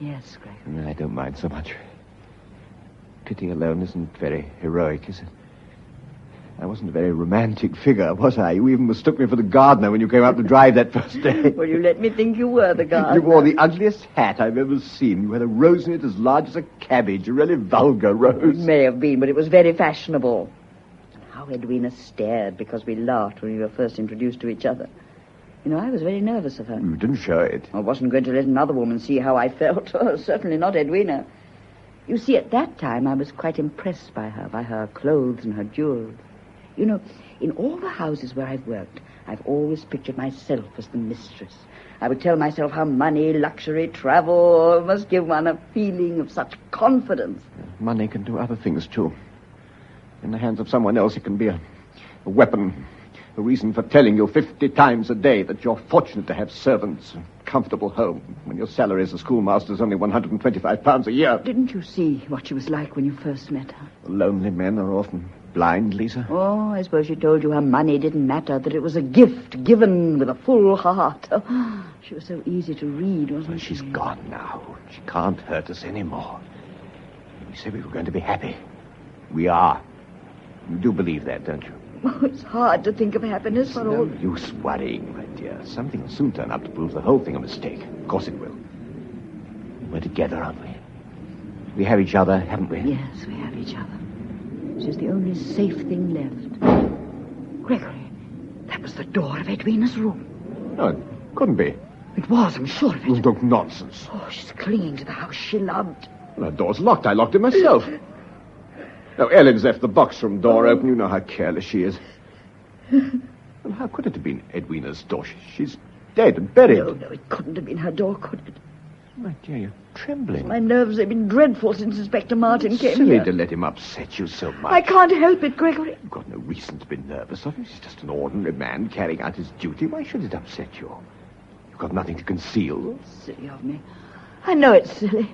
Yes, Gregory. Mm, I don't mind so much. Pity alone isn't very heroic, is it? I wasn't a very romantic figure, was I? You even mistook me for the gardener when you came out to drive that first day. Well, you let me think you were the gardener. You wore the ugliest hat I've ever seen. You had a rose in it as large as a cabbage, a really vulgar rose. It may have been, but it was very fashionable. And how Edwina stared because we laughed when we were first introduced to each other. You know, I was very nervous of her. You didn't show it. I wasn't going to let another woman see how I felt. Oh, certainly not Edwina. You see, at that time, I was quite impressed by her, by her clothes and her jewels. You know, in all the houses where I've worked, I've always pictured myself as the mistress. I would tell myself how money, luxury, travel oh, must give one a feeling of such confidence. Money can do other things, too. In the hands of someone else, it can be a, a weapon, a reason for telling you 50 times a day that you're fortunate to have servants, a comfortable home, when your salary as a schoolmaster is only 125 pounds a year. Didn't you see what she was like when you first met her? Lonely men are often blind, Lisa. Oh, I suppose she told you her money didn't matter, that it was a gift given with a full heart. Oh, she was so easy to read, wasn't Well, she? she's gone now. She can't hurt us anymore. We said we were going to be happy. We are. You do believe that, don't you? Oh, it's hard to think of happiness for no all. use worrying, my dear. Something will soon turn up to prove the whole thing a mistake. Of course it will. We're together, aren't we? We have each other, haven't we? Yes, we have each other. She's the only safe thing left. Gregory, that was the door of Edwina's room. No, it couldn't be. It was, I'm sure of it. Look, nonsense. Oh, she's clinging to the house she loved. Well, the door's locked. I locked it myself. Now, Ellen's left the box room door open. You know how careless she is. Well, how could it have been Edwina's door? She's dead and buried. No, no, it couldn't have been her door, could it? My dear, you're trembling. My nerves have been dreadful since Inspector Martin came Silly here. to let him upset you so much. I can't help it, Gregory. You've got no reason to be nervous of him. He's just an ordinary man carrying out his duty. Why should it upset you? You've got nothing to conceal. Silly of me. I know it's silly.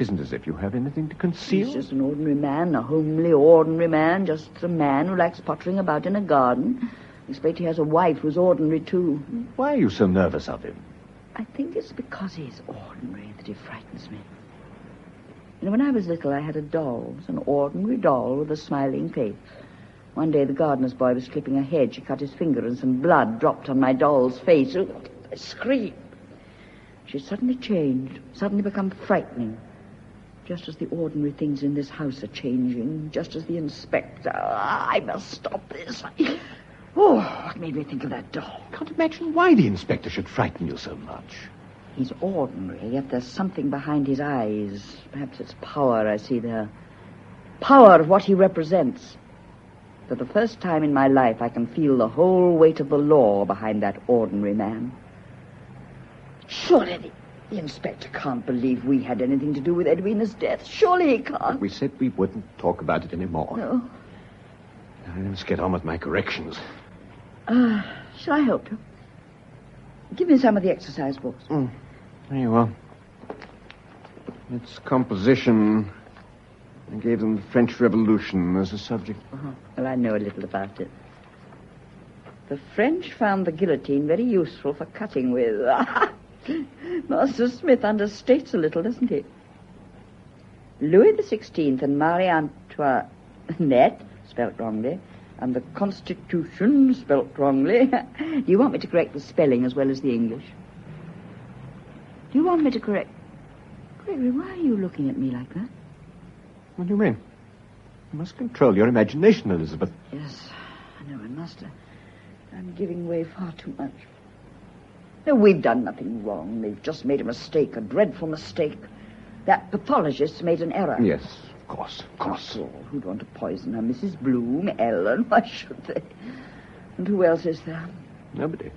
It isn't as if you have anything to conceal. He's just an ordinary man, a homely, ordinary man, just a man who likes pottering about in a garden. I expect he has a wife who's ordinary, too. Why are you so nervous of him? I think it's because he's ordinary that he frightens me. You know, when I was little, I had a doll. It was an ordinary doll with a smiling face. One day, the gardener's boy was clipping a hedge. He cut his finger, and some blood dropped on my doll's face. I screamed. She suddenly changed, suddenly become frightening. Just as the ordinary things in this house are changing, just as the inspector. I must stop this. Oh, what made me think of that doll? I can't imagine why the inspector should frighten you so much. He's ordinary, yet there's something behind his eyes. Perhaps it's power I see there. Power of what he represents. For the first time in my life, I can feel the whole weight of the law behind that ordinary man. Surely the, the inspector can't believe we had anything to do with Edwina's death. Surely he can't. We said we wouldn't talk about it anymore. No. Now, let's get on with my corrections. Uh, shall I help you? Give me some of the exercise books. There you are. It's composition. I gave them the French Revolution as a subject. Uh-huh. Well, I know a little about it. The French found the guillotine very useful for cutting with. Master Smith understates a little, doesn't he? Louis the Sixteenth and Marie Antoinette, spelt wrongly, and the Constitution, spelt wrongly. Do you want me to correct the spelling as well as the English? Do you want me to correct? Gregory, why are you looking at me like that? What do you mean? You must control your imagination, Elizabeth. Yes, I know I must. I'm giving way far too much. No, we've done nothing wrong. They've just made a mistake, a dreadful mistake. That pathologist made an error. Yes, of course, of course. Who'd want to poison her? Mrs. Bloom, Ellen, why should they? And who else is there? Nobody.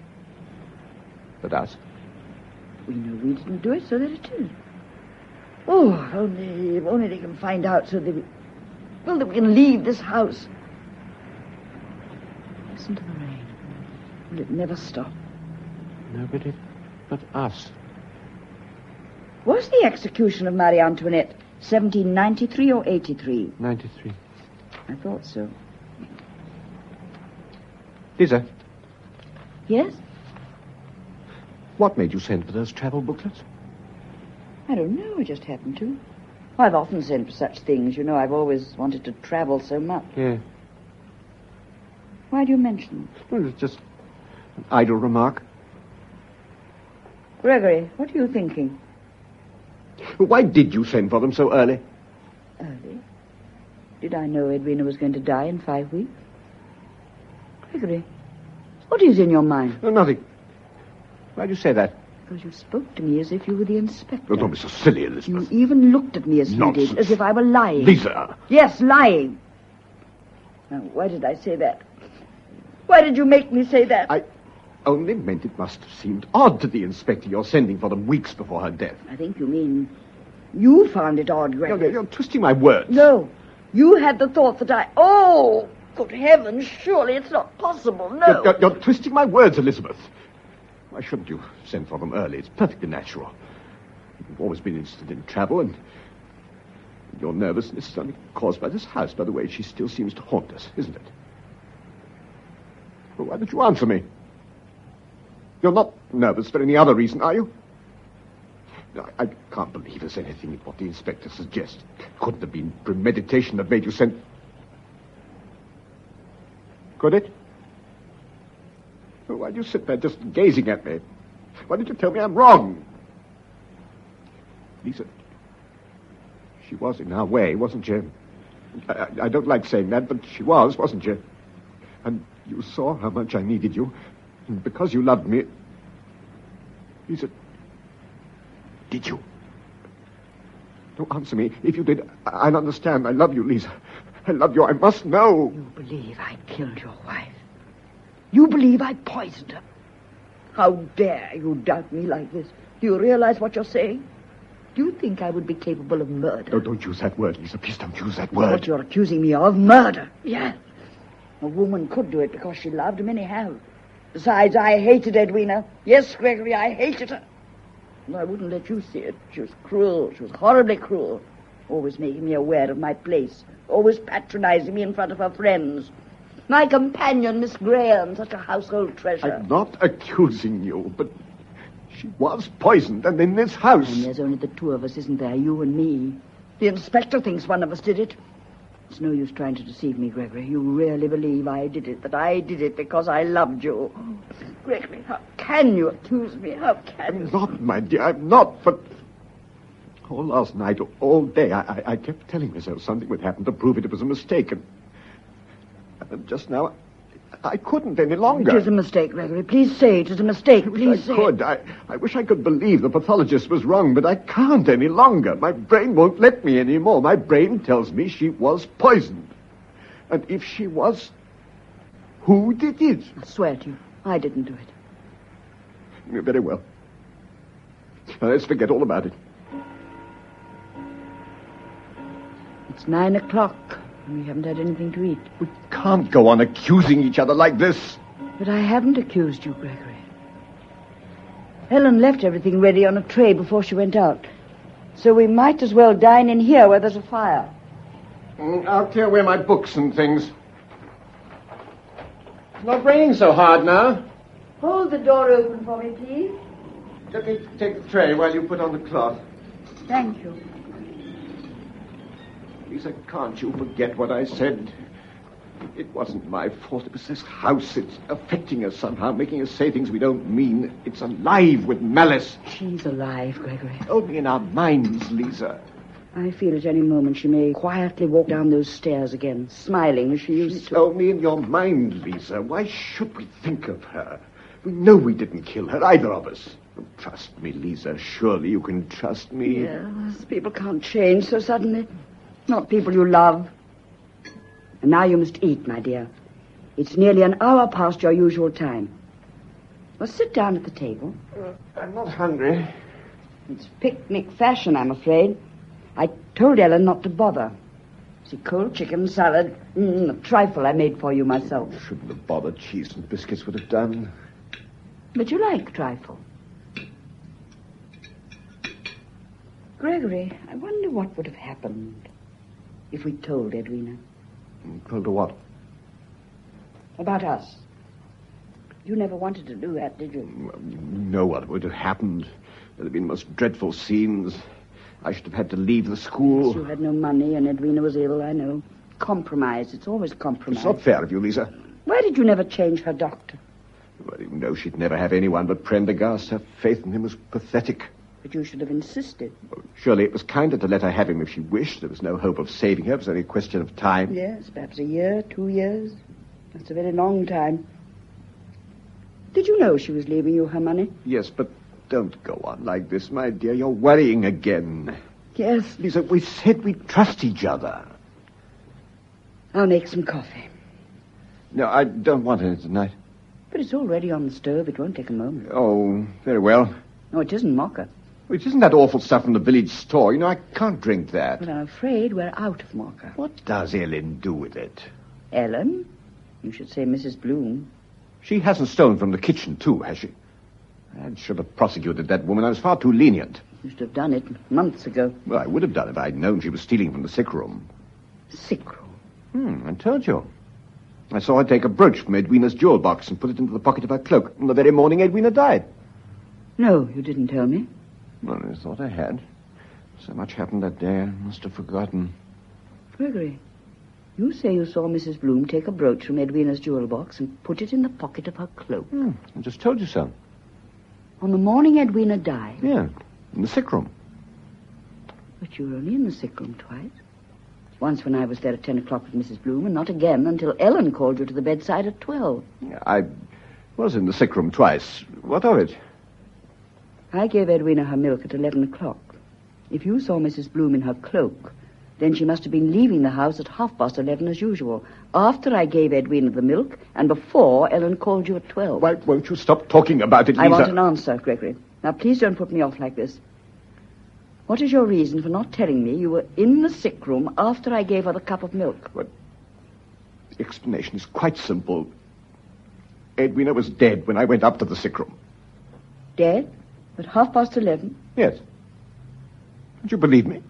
But us. We know we didn't do it, so there it is. Oh, if only, if only they can find out so that we, well, that we can leave this house. Listen to the rain. Will it never stop? Nobody but us. Was the execution of Marie Antoinette 1793 or 83? 93. I thought so. Lisa, Yes? what made you send for those travel booklets? I don't know. I just happened to. I've often sent for such things. You know, I've always wanted to travel so much. Yeah. Why do you mention them? Well, it's just an idle remark. Gregory, what are you thinking? Why did you send for them so early? Early? Did I know Edwina was going to die in five weeks? Gregory, what is in your mind? No, nothing. Why'd you say that? Because you spoke to me as if you were the inspector. Oh, don't be so silly, You even looked at me as you did, as if I were lying. Lisa! Yes, lying. Now, why did I say that? Why did you make me say that? I only meant it must have seemed odd to the inspector you're sending for them weeks before her death. I think you mean you found it odd, You're, you're twisting my words. No, you had the thought that I. Oh, good heavens! Surely it's not possible. No. You're, you're- you're twisting my words, Elizabeth. Why shouldn't you send for them early? It's perfectly natural. You've always been interested in travel, and your nervousness is only caused by this house. By the way, she still seems to haunt us, isn't it? Well, why don't you answer me? You're not nervous for any other reason, are you? I, I can't believe there's anything in what the inspector suggests. Couldn't have been premeditation that made you send. Could it? Why do you sit there just gazing at me? Why did you tell me I'm wrong? Lisa, she was in our way, wasn't she? I, I, I don't like saying that, but she was, wasn't she? And you saw how much I needed you. And because you loved me. Lisa, did you? No, answer me. If you did, I- I'll understand. I love you, Lisa. I love you. I must know. You believe I killed your wife. You believe I poisoned her. How dare you doubt me like this? Do you realize what you're saying? Do you think I would be capable of murder? No, don't use that word, Lisa. Please don't use that word. What you're accusing me of? Murder. Yes. A woman could do it because she loved. Many have. Besides, I hated Edwina. Yes, Gregory, I hated her. And I wouldn't let you see it. She was cruel. She was horribly cruel. Always making me aware of my place. Always patronizing me in front of her friends. My companion, Miss Graham, such a household treasure. I'm not accusing you, but she was poisoned and in this house. And there's only the two of us, isn't there? You and me. The inspector thinks one of us did it. It's no use trying to deceive me, Gregory. You really believe I did it, that I did it because I loved you. Gregory, how can you accuse me? How can you? I'm not, my dear, I'm not, but all last night, all day, I, I, I kept telling myself something would happen to prove it, it was a mistake. And, and just now, I couldn't any longer. It is a mistake, Gregory. Please say it is a mistake. Please I could. I, I wish I could believe the pathologist was wrong, but I can't any longer. My brain won't let me any more. My brain tells me she was poisoned. And if she was, who did it? I swear to you, I didn't do it. Very well. Now, let's forget all about it. It's nine o'clock, and we haven't had anything to eat. We can't go on accusing each other like this. But I haven't accused you, Gregory. Ellen left everything ready on a tray before she went out. So we might as well dine in here where there's a fire. Mm, I'll clear away my books and things. It's not raining so hard now. Hold the door open for me, please. Let me take the tray while you put on the cloth. Thank you. Lisa, can't you forget what I said? It wasn't my fault. It was this house. It's affecting us somehow, making us say things we don't mean. It's alive with malice. She's alive, Gregory. Only in our minds, Lisa. I feel at any moment she may quietly walk down those stairs again, smiling as she used It's to. only in your mind, Lisa. Why should we think of her? We know we didn't kill her, either of us. Trust me, Lisa. Surely you can trust me. Yes, people can't change so suddenly. Not people you love. And now you must eat, my dear. It's nearly an hour past your usual time. Well, sit down at the table. I'm not hungry. It's picnic fashion, I'm afraid. I told Ellen not to bother. See, cold chicken, salad, mm, a trifle I made for you myself. Shouldn't have bothered. Cheese and biscuits would have done. But you like trifle. Gregory, I wonder what would have happened if we told Edwina mm, Told her what? about us. You never wanted to do that, did mm, you? know what would have happened. There'd have been most dreadful scenes. I should have had to leave the school. You had no money and Edwina was ill, I know. Compromise. It's always compromise. It's not fair of you, Lisa. Why did you never change her doctor? Well, you know she'd never have anyone but Prendergast. Her faith in him was pathetic. But you should have insisted. Oh, surely it was kinder to let her have him if she wished. There was no hope of saving her. It was only a question of time. Yes, perhaps a year, two years. That's a very long time. Did you know she was leaving you her money? Yes, but don't go on like this, my dear. You're worrying again. Yes. Lisa, we said we'd trust each other. I'll make some coffee. No, I don't want any tonight. But it's already on the stove. It won't take a moment. Oh, very well. No, it isn't mocha. Which isn't that awful stuff from the village store. You know, I can't drink that. But I'm afraid we're out of mocha. What does Ellen do with it? Ellen? You should say Mrs. Bloom. She hasn't stolen from the kitchen, too, has she? I should have prosecuted that woman. I was far too lenient. You should have done it months ago. Well, I would have done if I'd known she was stealing from the sick room. Sick room. Hmm, I told you. I saw her take a brooch from Edwina's jewel box and put it into the pocket of her cloak on the very morning Edwina died. No, you didn't tell me. Well, I thought I had. So much happened that day, I must have forgotten. Gregory, you say you saw Mrs. Bloom take a brooch from Edwina's jewel box and put it in the pocket of her cloak. Hmm, I just told you so. On the morning Edwina died. Yeah, in the sick room. But you were only in the sick room twice. Once when I was there at 10 o'clock with Mrs. Bloom, and not again until Ellen called you to the bedside at 12. I was in the sick room twice. What of it? I gave Edwina her milk at 11 o'clock. If you saw Mrs. Bloom in her cloak, then she must have been leaving the house at half past 11 as usual, after I gave Edwina the milk and before Ellen called you at 12. Why won't you stop talking about it, Lisa? I want an answer, Gregory. Now, please don't put me off like this. What is your reason for not telling me you were in the sick room after I gave her the cup of milk? The explanation is quite simple. Edwina was dead when I went up to the sick room. Dead? At half past 11? Yes. Don't you believe me?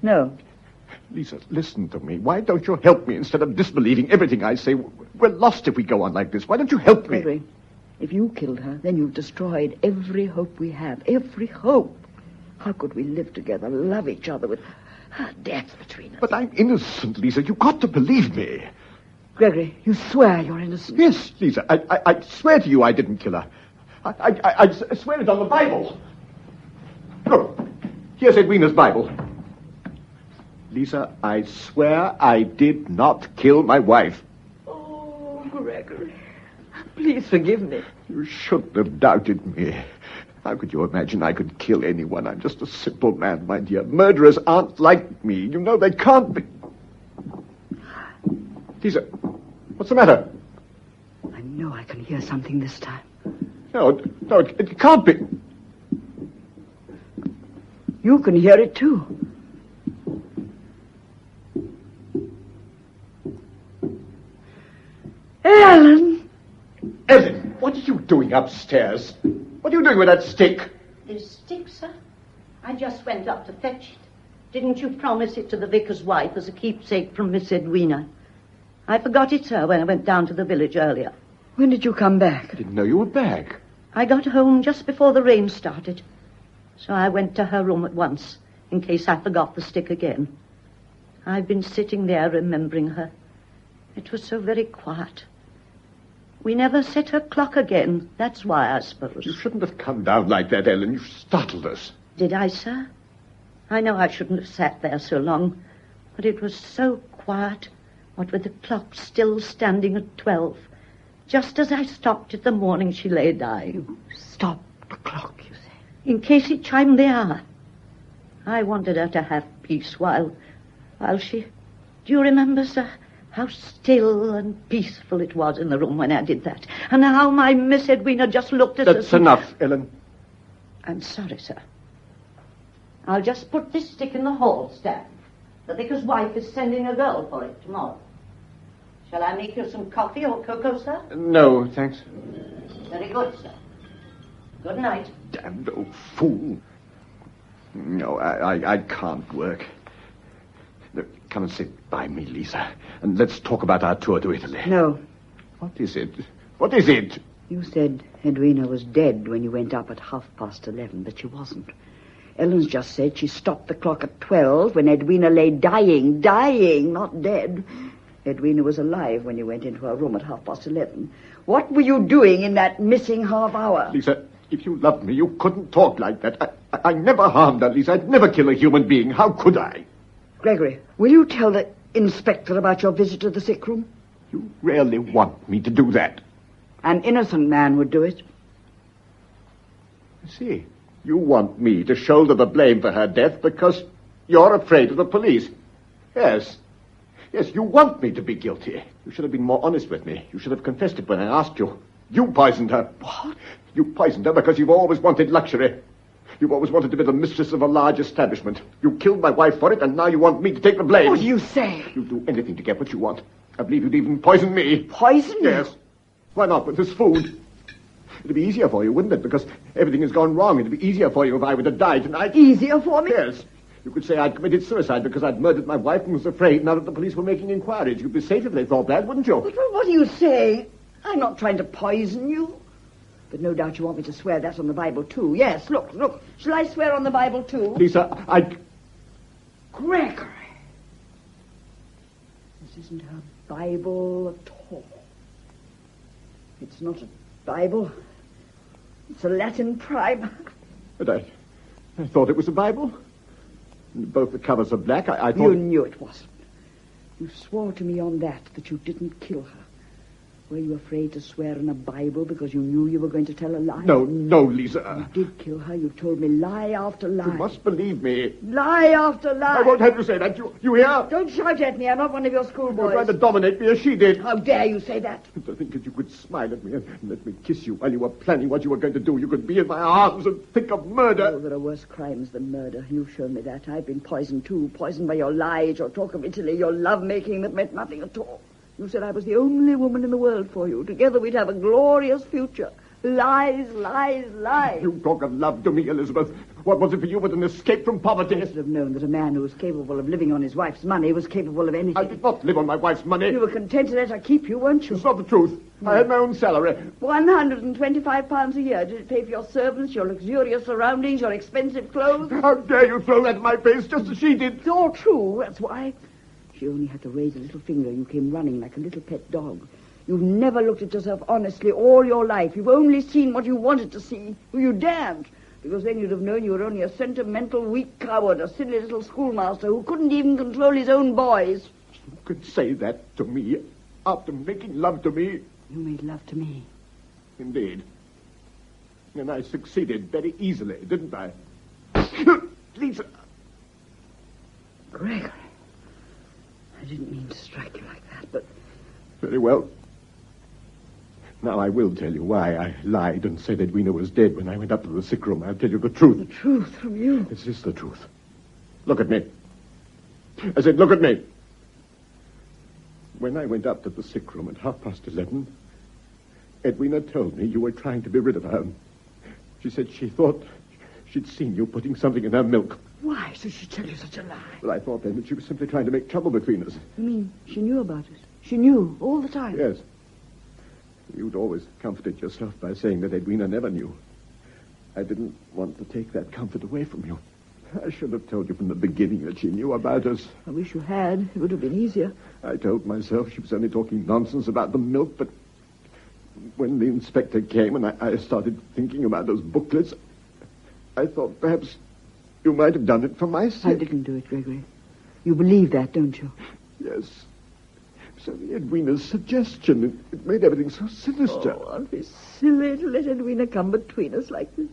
No. Lisa, listen to me. Why don't you help me instead of disbelieving everything I say? We're lost if we go on like this. Why don't you help me? Gregory, if you killed her, then you've destroyed every hope we have. Every hope. How could we live together, love each other with her death between us? But I'm innocent, Lisa. You've got to believe me. Gregory, you swear you're innocent. Yes, Lisa. I, I, I swear to you I didn't kill her. I, I, I, swear it on the Bible. Look, here's Edwina's Bible. Lisa, I swear I did not kill my wife. Oh, Gregory. Please forgive me. You shouldn't have doubted me. How could you imagine I could kill anyone? I'm just a simple man, my dear. Murderers aren't like me. You know they can't be. Lisa, what's the matter? I know I can hear something this time. No, no, it, it can't be. You can hear it too. Ellen! Ellen, what are you doing upstairs? What are you doing with that stick? This stick, sir? I just went up to fetch it. Didn't you promise it to the vicar's wife as a keepsake from Miss Edwina? I forgot it, sir, when I went down to the village earlier. When did you come back? I didn't know you were back. I got home just before the rain started. So I went to her room at once, in case I forgot the stick again. I've been sitting there remembering her. It was so very quiet. We never set her clock again. That's why, I suppose. You shouldn't have come down like that, Ellen. You startled us. Did I, sir? I know I shouldn't have sat there so long, but it was so quiet, what with the clock still standing at twelve. Just as I stopped it the morning she lay dying. You stopped the clock, you say. In case it chimed the hour. I wanted her to have peace while, while she... Do you remember, sir, how still and peaceful it was in the room when I did that? And how my Miss Edwina just looked at us... That's and- enough, Ellen. I'm sorry, sir. I'll just put this stick in the hall stand. The vicar's wife is sending a girl for it tomorrow. Shall I make you some coffee or cocoa, sir? No, thanks. Very good, sir. Good night. Damned old fool. No, I, I, I can't work. Look, come and sit by me, Lisa, and let's talk about our tour to Italy. No. What is it? What is it? You said Edwina was dead when you went up at half past eleven, but she wasn't. Ellen's just said she stopped the clock at twelve when Edwina lay dying, dying, not dead. Edwina was alive when you went into her room at half past eleven. What were you doing in that missing half hour? Lisa, if you loved me, you couldn't talk like that. I, I, I never harmed her, Lisa. I'd never kill a human being. How could I? Gregory, will you tell the inspector about your visit to the sick room? You really want me to do that? An innocent man would do it. I see. You want me to shoulder the blame for her death because you're afraid of the police. Yes. Yes, you want me to be guilty. You should have been more honest with me. You should have confessed it when I asked you. You poisoned her. What? You poisoned her because you've always wanted luxury. You've always wanted to be the mistress of a large establishment. You killed my wife for it, and now you want me to take the blame. What do you say? You'd do anything to get what you want. I believe you'd even poison me. Poison you? Yes. Why not with this food? It'd be easier for you, wouldn't it? Because everything has gone wrong. It'd be easier for you if I were to die tonight. Easier for me? Yes. You could say I'd committed suicide because I'd murdered my wife and was afraid now that the police were making inquiries. You'd be safe if they thought that, wouldn't you? But what are you saying? I'm not trying to poison you. But no doubt you want me to swear that on the Bible, too. Yes, look, look. Shall I swear on the Bible, too? Lisa, I... Gregory. This isn't a Bible at all. It's not a Bible. It's a Latin primer. But I... I thought it was a Bible. Both the covers are black. I, I You knew it wasn't. You swore to me on that that you didn't kill her. Were you afraid to swear on a Bible because you knew you were going to tell a lie? No, no, Lisa. You did kill her. You told me lie after lie. You must believe me. Lie after lie. I won't have you say that. You, you hear? Don't shout at me. I'm not one of your schoolboys. You're schoolboys. trying to dominate me as she did. How dare you say that? To think that you could smile at me and let me kiss you while you were planning what you were going to do. You could be in my arms and think of murder. Oh, there are worse crimes than murder. You've shown me that. I've been poisoned, too. Poisoned by your lies, your talk of Italy, your love-making that meant nothing at all. You said I was the only woman in the world for you. Together we'd have a glorious future. Lies, lies, lies. You talk of love to me, Elizabeth. What was it for you but an escape from poverty? I should have known that a man who was capable of living on his wife's money was capable of anything. I did not live on my wife's money. You were content to let her keep you, weren't you? It's not the truth. I had my own salary. One hundred and twenty-five pounds a year. Did it pay for your servants, your luxurious surroundings, your expensive clothes? How dare you throw that in my face just as she did? It's all true. That's why. She only had to raise a little finger. You came running like a little pet dog. You've never looked at yourself honestly all your life. You've only seen what you wanted to see. You daren't. Because then you'd have known you were only a sentimental, weak coward, a silly little schoolmaster who couldn't even control his own boys. You could say that to me after making love to me. You made love to me. Indeed. And I succeeded very easily, didn't I? Lisa. Uh, Gregory. I didn't mean to strike you like that, but Very well. Now I will tell you why I lied and said Edwina was dead when I went up to the sick room. I'll tell you the truth. the truth from you. Is This is the truth. Look at me. I said, look at me. When I went up to the sick room at half past eleven, Edwina told me you were trying to be rid of her. She said she thought she'd seen you putting something in her milk. Why should she tell you such a lie? Well, I thought then that she was simply trying to make trouble between us. You mean she knew about it? She knew all the time? Yes. You'd always comforted yourself by saying that Edwina never knew. I didn't want to take that comfort away from you. I should have told you from the beginning that she knew about us. I wish you had. It would have been easier. I told myself she was only talking nonsense about the milk, but when the inspector came and I, I started thinking about those booklets, I thought perhaps you might have done it for my I didn't do it, Gregory. You believe that, don't you? Yes. So the Edwina's suggestion, it, it made everything so sinister. Oh, aren't we silly to let Edwina come between us like this?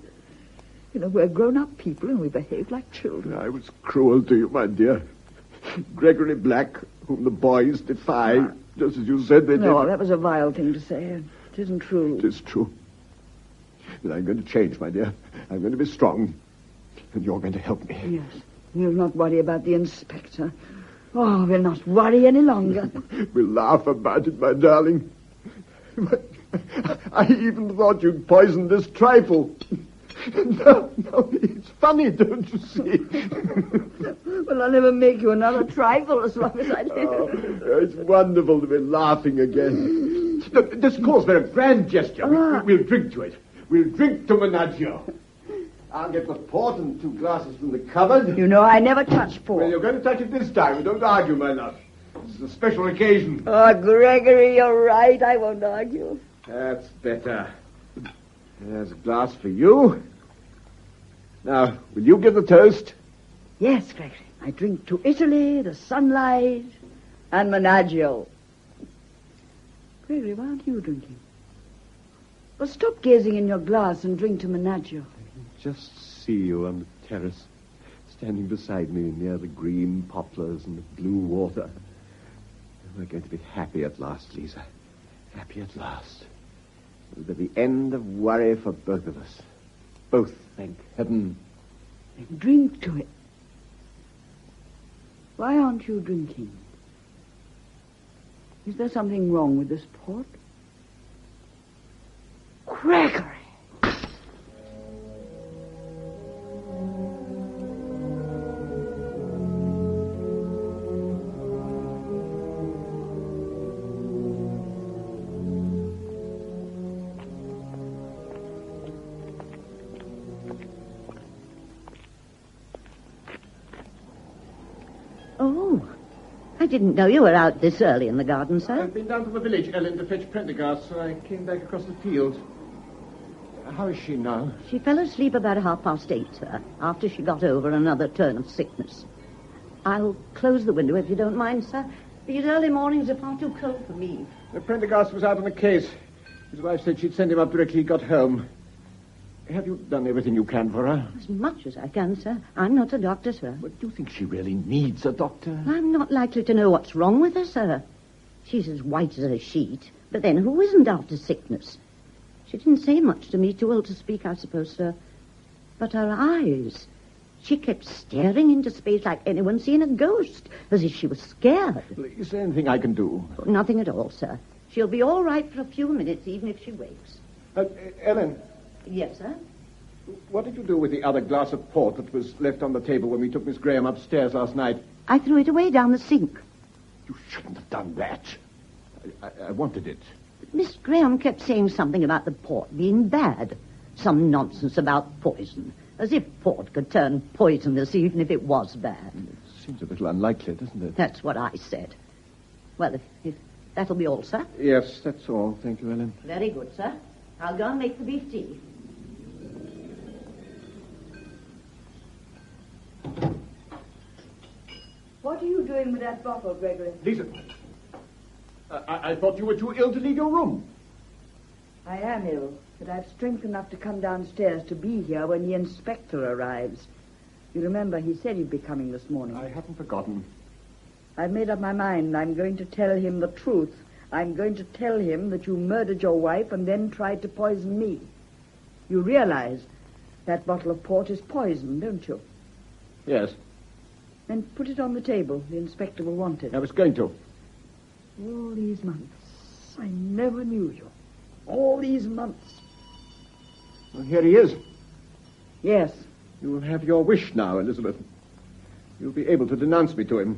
You know, we're grown-up people and we behave like children. I was cruel to you, my dear. Gregory Black, whom the boys defy, ah. just as you said they No, did. that was a vile thing to say. It isn't true. It is true. But I'm going to change, my dear. I'm going to be strong. And you're going to help me. Yes. We'll not worry about the inspector. Oh, we'll not worry any longer. We'll laugh about it, my darling. I even thought you'd poisoned this trifle. No, no, it's funny, don't you see? well, I'll never make you another trifle as long as I live. Oh, it's wonderful to be laughing again. Look, This calls for a grand gesture. We- Ah. We'll drink to it. We'll drink to Menaggio. I'll get the port and two glasses from the cupboard. You know I never touch port. Well, you're going to touch it this time. Don't argue, my love. This is a special occasion. Oh, Gregory, you're right. I won't argue. That's better. There's a glass for you. Now, will you give the toast? Yes, Gregory. I drink to Italy, the sunlight, and Menaggio. Gregory, why aren't you drinking? Well, stop gazing in your glass and drink to Menaggio. Just see you on the terrace, standing beside me near the green poplars and the blue water. We're going to be happy at last, Lisa. Happy at last. There'll be the end of worry for both of us. Both, thank heaven. Then drink to it. Why aren't you drinking? Is there something wrong with this port? Gregory! Didn't know you were out this early in the garden, sir. I've been down to the village, Ellen, to fetch Prendergast, so I came back across the field. How is she now? She fell asleep about half past eight, sir, after she got over another turn of sickness. I'll close the window if you don't mind, sir. These early mornings are far too cold for me. The Prendergast was out on a case. His wife said she'd send him up directly he got home. Have you done everything you can for her? As much as I can, sir. I'm not a doctor, sir. But do you think she really needs a doctor? I'm not likely to know what's wrong with her, sir. She's as white as a sheet. But then who isn't after sickness? She didn't say much to me, too ill to speak, I suppose, sir. But her eyes. She kept staring into space like anyone seeing a ghost, as if she was scared. Is there anything I can do? Nothing at all, sir. She'll be all right for a few minutes, even if she wakes. Uh, Ellen, Yes, sir? what did you do with the other glass of port that was left on the table when we took Miss Graham upstairs last night? I threw it away down the sink. You shouldn't have done that. I, I, I wanted it. Miss Graham kept saying something about the port being bad. Some nonsense about poison. As if port could turn poisonous even if it was bad. Mm, it Seems a little unlikely, doesn't it? That's what I said. Well, if, if that'll be all, sir. Yes, that's all. Thank you, Ellen. Very good, sir. I'll go and make the beef tea. What are you doing with that bottle, Gregory? Lisa, uh, I, I thought you were too ill to leave your room. I am ill, but I've strength enough to come downstairs to be here when the inspector arrives. You remember he said he'd be coming this morning. I haven't forgotten. I've made up my mind. I'm going to tell him the truth. I'm going to tell him that you murdered your wife and then tried to poison me. You realize that bottle of port is poison, don't you? Yes, Then put it on the table. The inspector will want it. I was going to. All these months, I never knew you. All these months. Well, here he is. Yes, You will have your wish now, Elizabeth. You'll be able to denounce me to him.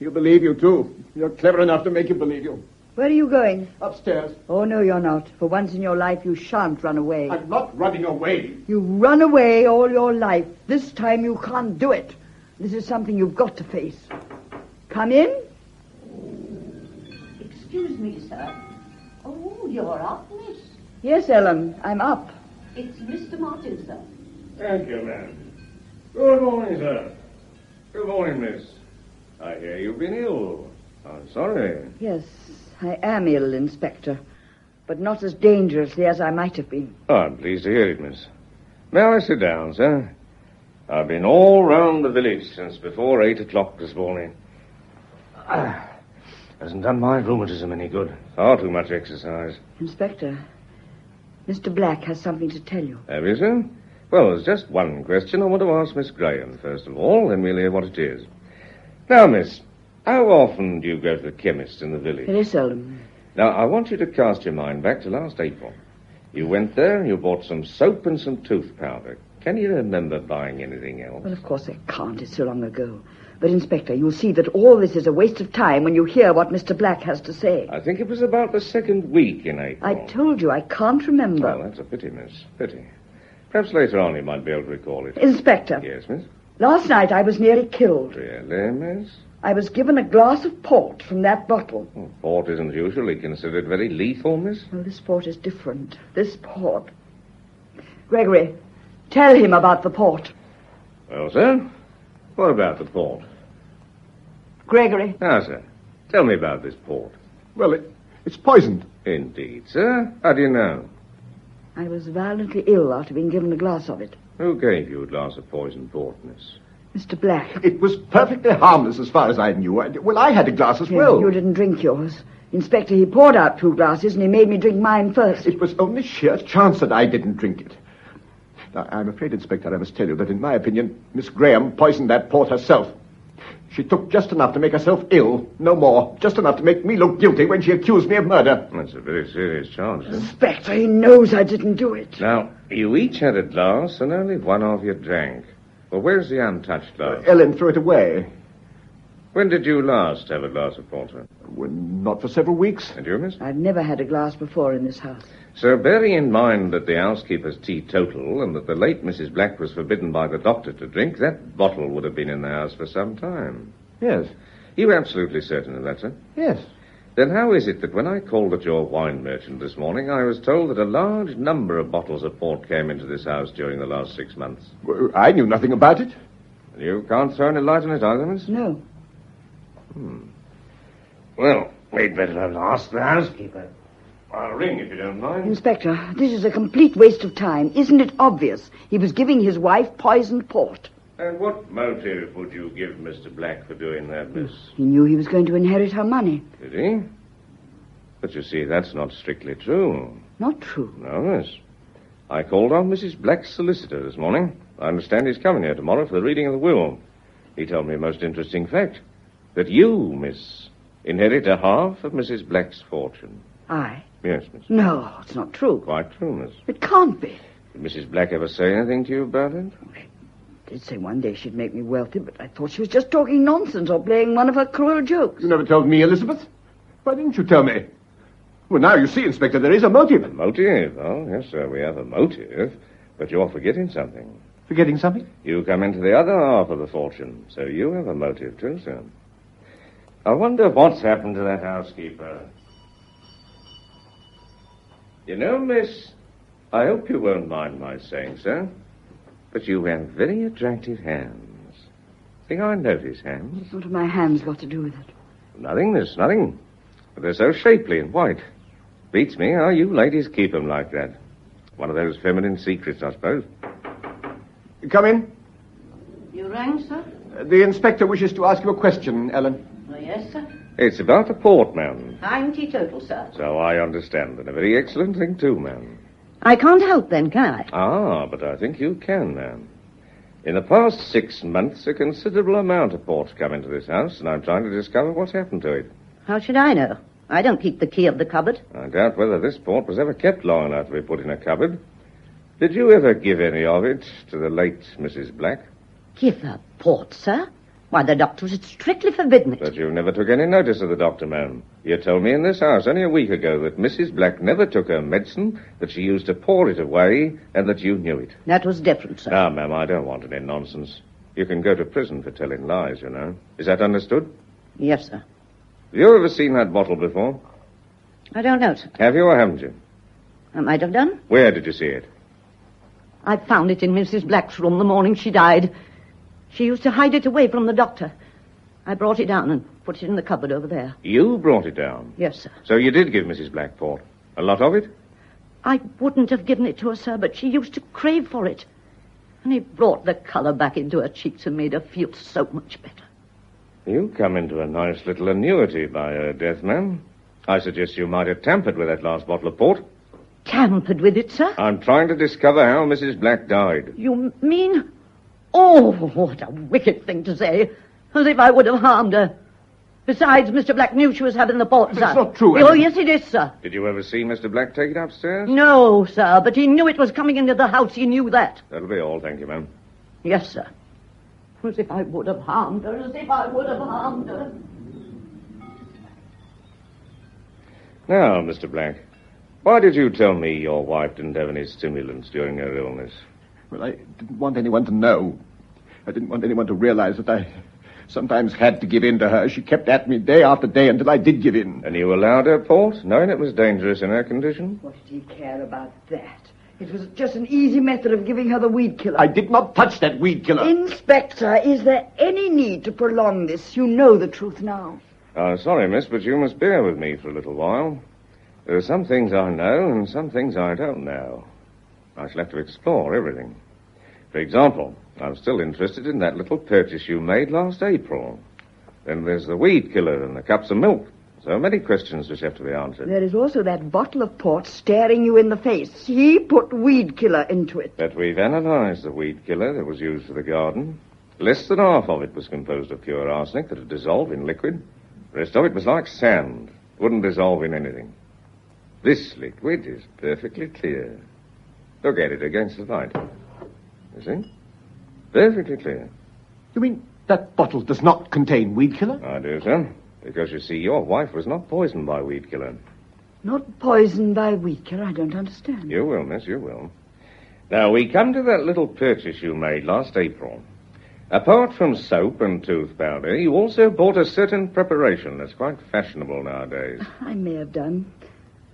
He'll believe you, too. You're clever enough to make him believe you. Where are you going? Upstairs. Oh, no, you're not. For once in your life, you shan't run away. I'm not running away. You run away all your life. This time you can't do it. This is something you've got to face. Come in. Excuse me, sir. Oh, you're up, miss. Yes, Ellen, I'm up. It's Mr. Martin, sir. Thank you, ma'am. Good morning, sir. Good morning, miss. I hear you've been ill. I'm sorry. Yes, I am ill, Inspector, but not as dangerously as I might have been. Oh, I'm pleased to hear it, miss. May I sit down, sir? I've been all round the village since before eight o'clock this morning. Hasn't done my rheumatism any good. Far too much exercise. Inspector, Mr. Black has something to tell you. Have you, sir? Well, there's just one question I want to ask Miss Graham, first of all, then we'll hear what it is. Now, miss, how often do you go to the chemist in the village? Very seldom. Now, I want you to cast your mind back to last April. You went there and you bought some soap and some tooth powder. Can you remember buying anything else? Well, of course I can't. It's so long ago. But, Inspector, you'll see that all this is a waste of time when you hear what Mr. Black has to say. I think it was about the second week in April. I told you I can't remember. Well, that's a pity, miss. Pity. Perhaps later on you might be able to recall it. Inspector, Yes, miss? last night I was nearly killed. Really, miss? I was given a glass of port from that bottle. Well, port isn't usually considered very lethal, miss. Well, this port is different. This port. Gregory, tell him about the port. Well, sir, what about the port? Gregory, Now, sir, tell me about this port. Well, it, it's poisoned. Indeed, sir. How do you know? I was violently ill after being given a glass of it. Who gave you a glass of poisoned port, miss? Mr. Black. It was perfectly harmless as far as I knew. I- Well, I had a glass as Yeah, well. You didn't drink yours. Inspector, he poured out two glasses and he made me drink mine first. It was only sheer chance that I didn't drink it. Now, I'm afraid, Inspector, I must tell you that, in my opinion, Miss Graham poisoned that port herself. She took just enough to make herself ill, no more. Just enough to make me look guilty when she accused me of murder. That's a very serious charge, sir. Inspector, he knows I didn't do it. Now, you each had a glass and only one of you drank. Well, where's the untouched glass? Uh, Ellen threw it away. When did you last have a glass of porter? Well, not for several weeks. And you, miss? I've never had a glass before in this house. Sir, bearing in mind that the housekeeper's teetotal and that the late Mrs. Black was forbidden by the doctor to drink, that bottle would have been in the house for some time. Yes. You absolutely certain of that, sir? Yes. Then how is it that when I called at your wine merchant this morning, I was told that a large number of bottles of port came into this house during the last six months? Well, I knew nothing about it. You can't throw any light on it either, miss? No. Hmm. Well, we'd better ask the housekeeper. I'll ring if you don't mind. Inspector, this is a complete waste of time. Isn't it obvious? He was giving his wife poisoned port. And what motive would you give Mr. Black for doing that, miss? Hmm. He knew he was going to inherit her money. Did he? But you see, that's not strictly true. Not true. No, miss. I called on Mrs. Black's solicitor this morning. I understand he's coming here tomorrow for the reading of the will. He told me a most interesting fact. That you, miss, inherit a half of Mrs. Black's fortune. I? Yes, miss. No, it's not true. Quite true, miss. It can't be. Did Mrs. Black ever say anything to you about it? Did say one day she'd make me wealthy, but I thought she was just talking nonsense or playing one of her cruel jokes. You never told me, Elizabeth. Why didn't you tell me? Well, now you see, Inspector, there is a motive. A motive? Oh, yes, sir, we have a motive. But you're forgetting something. Forgetting something? You come into the other half of the fortune, so you have a motive too, sir. I wonder what's happened to that housekeeper. You know, miss, I hope you won't mind my saying so, but you have very attractive hands. Think I notice hands? What have my hands got to do with it? Nothing, miss, nothing. But they're so shapely and white. Beats me how you ladies keep 'em like that. One of those feminine secrets, I suppose. Come in. You rang, sir? Uh, the inspector wishes to ask you a question, Ellen. It's about the port, ma'am. I'm teetotal, sir. So I understand, and a very excellent thing, too, ma'am. I can't help then, can I? Ah, but I think you can, ma'am. In the past six months, a considerable amount of port's come into this house, and I'm trying to discover what's happened to it. How should I know? I don't keep the key of the cupboard. I doubt whether this port was ever kept long enough to be put in a cupboard. Did you ever give any of it to the late Mrs. Black? Give her port, sir? Why, the doctor had strictly forbidden it. But you never took any notice of the doctor, ma'am. You told me in this house only a week ago that Mrs. Black never took her medicine, that she used to pour it away, and that you knew it. That was different, sir. Now, ma'am, I don't want any nonsense. You can go to prison for telling lies, you know. Is that understood? Yes, sir. Have you ever seen that bottle before? I don't know, sir. Have you or haven't you? I might have done. Where did you see it? I found it in Mrs. Black's room the morning she died. She used to hide it away from the doctor. I brought it down and put it in the cupboard over there. You brought it down. Yes, sir. So you did give Mrs. Black port. A lot of it? I wouldn't have given it to her, sir, but she used to crave for it. And it brought the colour back into her cheeks and made her feel so much better. You come into a nice little annuity by her death, ma'am. I suggest you might have tampered with that last bottle of port. Tampered with it, sir? I'm trying to discover how Mrs. Black died. You mean? Oh, what a wicked thing to say. As if I would have harmed her. Besides, Mr. Black knew she was having the port, But sir. it's not true, Oh, Ellen. yes, it is, sir. Did you ever see Mr. Black take it upstairs? No, sir, but he knew it was coming into the house. He knew that. That'll be all, thank you, ma'am. Yes, sir. As if I would have harmed her, as if I would have harmed her. Now, Mr. Black, why did you tell me your wife didn't have any stimulants during her illness? Well, I didn't want anyone to know. I didn't want anyone to realize that I sometimes had to give in to her. She kept at me day after day until I did give in. And you allowed her port, knowing it was dangerous in her condition? What did he care about that? It was just an easy method of giving her the weed killer. I did not touch that weed killer. Inspector, is there any need to prolong this? You know the truth now. I'm sorry, miss, but you must bear with me for a little while. There are some things I know and some things I don't know. I shall have to explore everything. For example, I'm still interested in that little purchase you made last April. Then there's the weed killer and the cups of milk. So many questions which have to be answered. There is also that bottle of port staring you in the face. He put weed killer into it. But we've analyzed the weed killer that was used for the garden. Less than half of it was composed of pure arsenic that had dissolved in liquid. The rest of it was like sand. Wouldn't dissolve in anything. This liquid is perfectly clear. Look at it against the light. You see? Perfectly clear. You mean that bottle does not contain weed killer? I do, sir. Because you see, your wife was not poisoned by weed killer. Not poisoned by weed killer, I don't understand. You will, miss, you will. Now, we come to that little purchase you made last April. Apart from soap and tooth powder, you also bought a certain preparation that's quite fashionable nowadays. I may have done.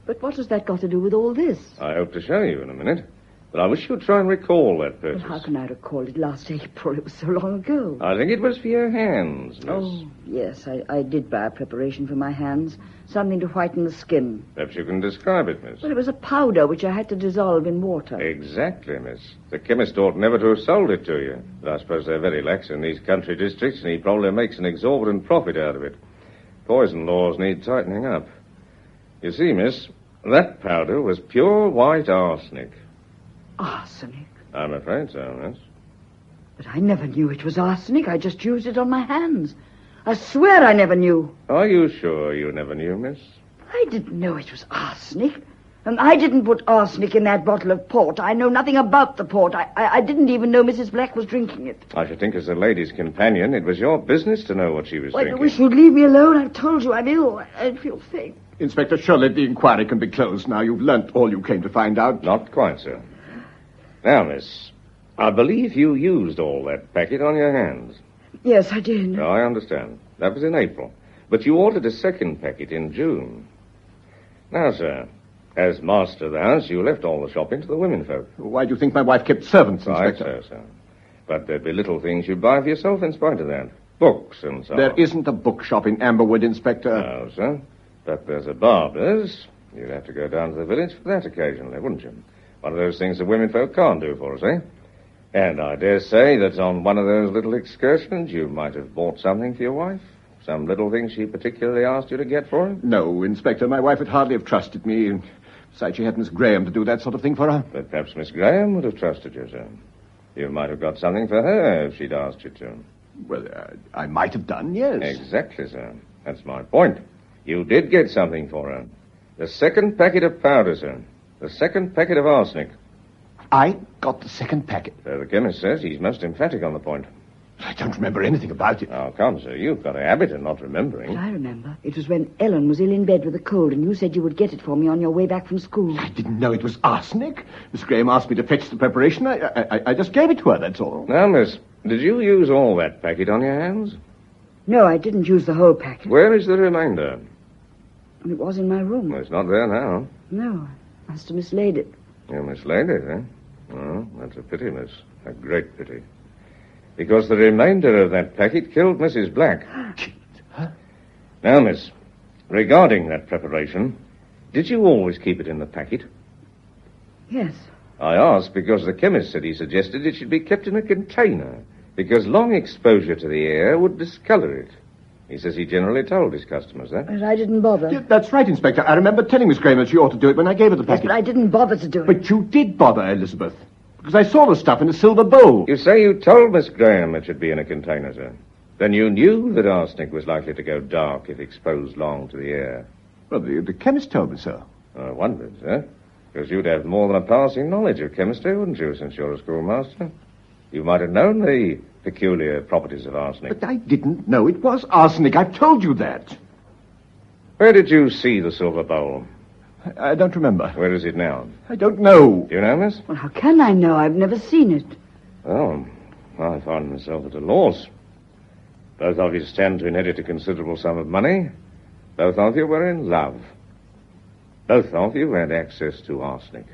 But what has that got to do with all this? I hope to show you in a minute. But I wish you'd try and recall that Well, purchase. how can I recall it last April? It was so long ago. I think it was for your hands, miss. Oh, yes, I, I did buy a preparation for my hands. Something to whiten the skin. Perhaps you can describe it, miss. Well, it was a powder which I had to dissolve in water. Exactly, miss. The chemist ought never to have sold it to you. But I suppose they're very lax in these country districts, and he probably makes an exorbitant profit out of it. Poison laws need tightening up. You see, miss, that powder was pure white arsenic. Arsenic. I'm afraid so, miss. But I never knew it was arsenic. I just used it on my hands. I swear I never knew. Are you sure you never knew, miss? I didn't know it was arsenic. And I didn't put arsenic in that bottle of port. I know nothing about the port. I, I, I didn't even know Mrs. Black was drinking it. I should think as a lady's companion, it was your business to know what she was Why, drinking. wish you'd leave me alone. I've told you I'm ill. I, I feel faint. Inspector, surely the inquiry can be closed now. You've learnt all you came to find out. Not quite, sir. Now, miss, I believe you used all that packet on your hands. Yes, I did. No, I understand. That was in April. But you ordered a second packet in June. Now, sir, as master of the house, you left all the shopping to the women folk. Why do you think my wife kept servants, Right, Inspector? so, sir. But there'd be little things you'd buy for yourself in spite of that. Books and so There on. isn't a bookshop in Amberwood, Inspector. No, sir. But there's a barber's You'd have to go down to the village for that occasionally, wouldn't you? One of those things that women folk can't do for us, eh? And I dare say that on one of those little excursions you might have bought something for your wife. Some little thing she particularly asked you to get for her. No, Inspector, my wife would hardly have trusted me. Besides, she had Miss Graham to do that sort of thing for her. But perhaps Miss Graham would have trusted you, sir. You might have got something for her if she'd asked you to. Well, uh, I might have done, yes. Exactly, sir. That's my point. You did get something for her. The second packet of powder, sir. The second packet of arsenic. I got the second packet. So the chemist says he's most emphatic on the point. I don't remember anything about it. Oh, come, sir. You've got a habit of not remembering. But I remember. It was when Ellen was ill in bed with a cold, and you said you would get it for me on your way back from school. I didn't know it was arsenic. Miss Graham asked me to fetch the preparation. I, I, I just gave it to her, that's all. Now, miss, did you use all that packet on your hands? No, I didn't use the whole packet. Where is the remainder? It was in my room. Well, it's not there now. No, I must have mislaid it. You mislaid it, eh? Oh, that's a pity, miss. A great pity. Because the remainder of that packet killed Mrs. Black. Now, miss, regarding that preparation, did you always keep it in the packet? Yes. I asked because the chemist said he suggested it should be kept in a container, because long exposure to the air would discolor it. He says he generally told his customers that. But I didn't bother. Yeah, that's right, Inspector. I remember telling Miss Graham that she ought to do it when I gave her the Yes, packet. but I didn't bother to do it. But you did bother, Elizabeth. Because I saw the stuff in a silver bowl. You say you told Miss Graham it should be in a container, sir. Then you knew that arsenic was likely to go dark if exposed long to the air. Well, the, the chemist told me so. I wondered, sir. Because you'd have more than a passing knowledge of chemistry, wouldn't you, since you're a schoolmaster? You might have known the peculiar properties of arsenic. But I didn't know it was arsenic. I've told you that. Where did you see the silver bowl? I, I don't remember. Where is it now? I don't know. Do you know, miss? Well, how can I know? I've never seen it. Oh, I find myself at a loss. Both of you stand to inherit a considerable sum of money. Both of you were in love. Both of you had access to arsenic.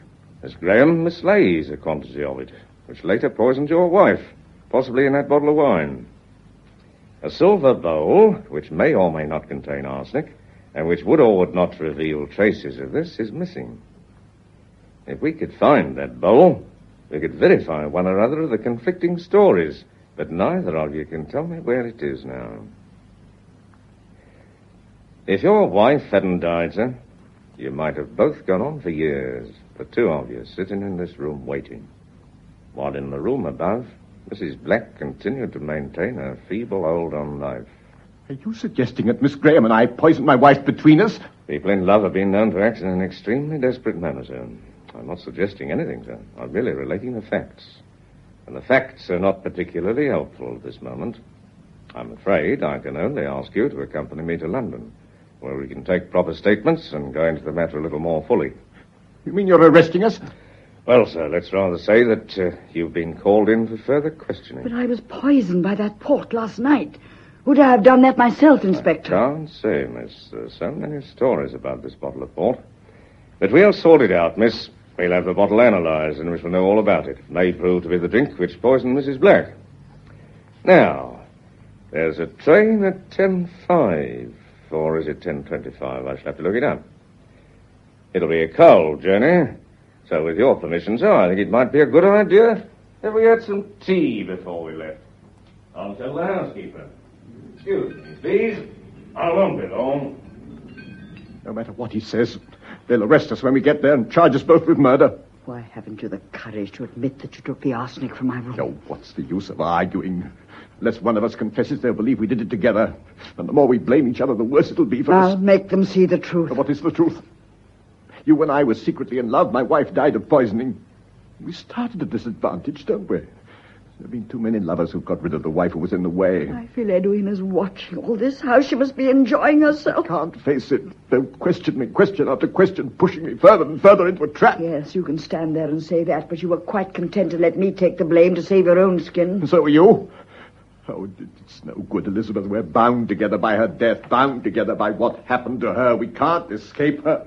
Miss Graham mislays a quantity of it, which later poisoned your wife, possibly in that bottle of wine. A silver bowl, which may or may not contain arsenic, and which would or would not reveal traces of this, is missing. If we could find that bowl, we could verify one or other of the conflicting stories, but neither of you can tell me where it is now. If your wife hadn't died, sir, you might have both gone on for years, the two of you sitting in this room waiting. While in the room above, Mrs. Black continued to maintain her feeble hold on life. Are you suggesting that Miss Graham and I poisoned my wife between us? People in love have been known to act in an extremely desperate manner, sir. I'm not suggesting anything, sir. I'm merely relating the facts. And the facts are not particularly helpful at this moment. I'm afraid I can only ask you to accompany me to London, where we can take proper statements and go into the matter a little more fully. You mean you're arresting us? Well, sir, let's rather say that uh, you've been called in for further questioning. But I was poisoned by that port last night. Would I have done that myself, Inspector? I Can't say, miss. There's so many stories about this bottle of port. But we'll sort it out, miss. We'll have the bottle analyzed, and we shall know all about it. It may prove to be the drink which poisoned Mrs. Black. Now, there's a train at 10.5, or is it 10.25? I shall have to look it up. It'll be a cold journey, so with your permission, sir, I think it might be a good idea if we had some tea before we left. I'll tell the housekeeper. Excuse me, please. I won't be long. No matter what he says, they'll arrest us when we get there and charge us both with murder. Why haven't you the courage to admit that you took the arsenic from my room? No, what's the use of arguing? Unless one of us confesses, they'll believe we did it together. And the more we blame each other, the worse it'll be for us. I'll make them see the truth. What is the truth? You and I were secretly in love. My wife died of poisoning. We started at disadvantage, don't we? There have been too many lovers who've got rid of the wife who was in the way. I feel Edwina's watching all this. How she must be enjoying herself. I Can't face it. They'll question me, question after question, pushing me further and further into a trap. Yes, you can stand there and say that, but you were quite content to let me take the blame to save your own skin. And so are you. Oh, it's no good, Elizabeth. We're bound together by her death, bound together by what happened to her. We can't escape her.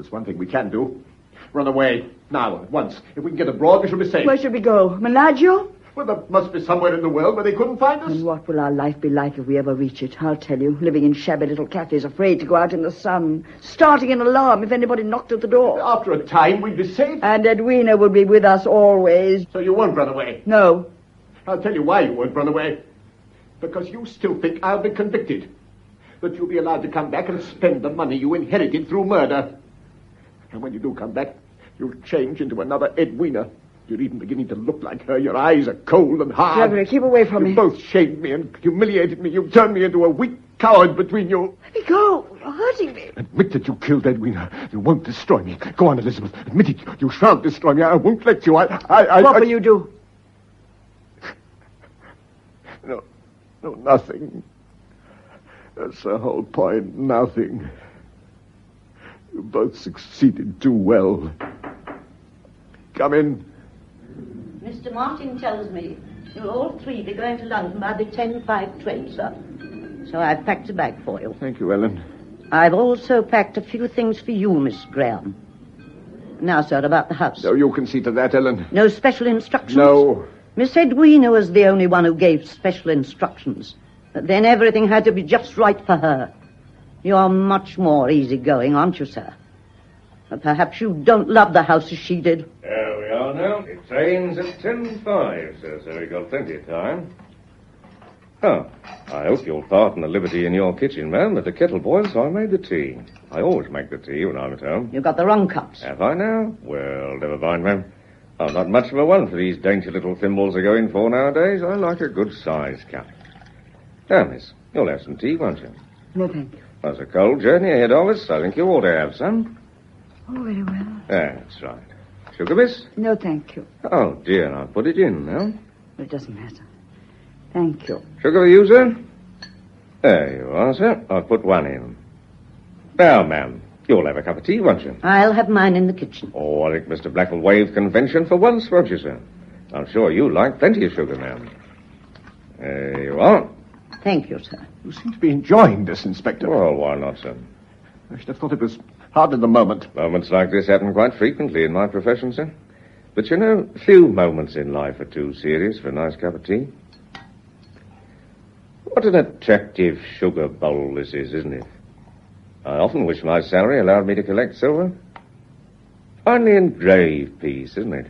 There's one thing we can do. Run away. Now, at once. If we can get abroad, we shall be safe. Where should we go? Menaggio? Well, there must be somewhere in the world where they couldn't find us. And what will our life be like if we ever reach it? I'll tell you. Living in shabby little cafes, afraid to go out in the sun. Starting an alarm if anybody knocked at the door. After a time, we'd be safe. And Edwina would be with us always. So you won't run away. No. I'll tell you why you won't run away. Because you still think I'll be convicted. That you'll be allowed to come back and spend the money you inherited through murder. And when you do come back, you'll change into another Edwina. You're even beginning to look like her. Your eyes are cold and hard. Gregory, keep away from you me. both shamed me and humiliated me. You've turned me into a weak coward between you. Let me go. You're hurting me. Admit that you killed Edwina. You won't destroy me. Go on, Elizabeth. Admit it. You shan't destroy me. I won't let you. I, I, I What I- will you do? No, no, nothing. That's the whole point. Nothing. You both succeeded too well. Come in. Mr. Martin tells me you'll all three be going to London by the 10.5 train, sir. So I've packed a bag for you. Thank you, Ellen. I've also packed a few things for you, Miss Graham. Now, sir, about the house. No, you can see to that, Ellen. No special instructions? No. Miss Edwina was the only one who gave special instructions. But then everything had to be just right for her. You're much more easygoing, aren't you, sir? But perhaps you don't love the house as she did. There we are now. It train's at 10.5, sir, so we've got plenty of time. Oh, I hope you'll pardon the liberty in your kitchen, ma'am, but the kettle boils, so I made the tea. I always make the tea when I'm at home. You've got the wrong cups. Have I now? Well, never mind, ma'am. I'm not much of a one for these dainty little thimbles are going for nowadays. I like a good sized cup. Now, miss, you'll have some tea, won't you? No, thank you. There's a cold journey ahead of us. I think you ought to have some. Oh, very well. That's right. Sugar, miss? No, thank you. Oh, dear, I'll put it in now. It doesn't matter. Thank you. Sugar for you, sir? There you are, sir. I'll put one in. Now, ma'am, you'll have a cup of tea, won't you? I'll have mine in the kitchen. Oh, I think Mr. Black will waive convention for once, won't you, sir? I'm sure you like plenty of sugar, ma'am. There you are. Thank you, sir. You seem to be enjoying this, Inspector. Well, why not, sir? I should have thought it was hard hardly the moment. Moments like this happen quite frequently in my profession, sir. But you know, few moments in life are too serious for a nice cup of tea. What an attractive sugar bowl this is, isn't it? I often wish my salary allowed me to collect silver. Finely engraved piece, isn't it?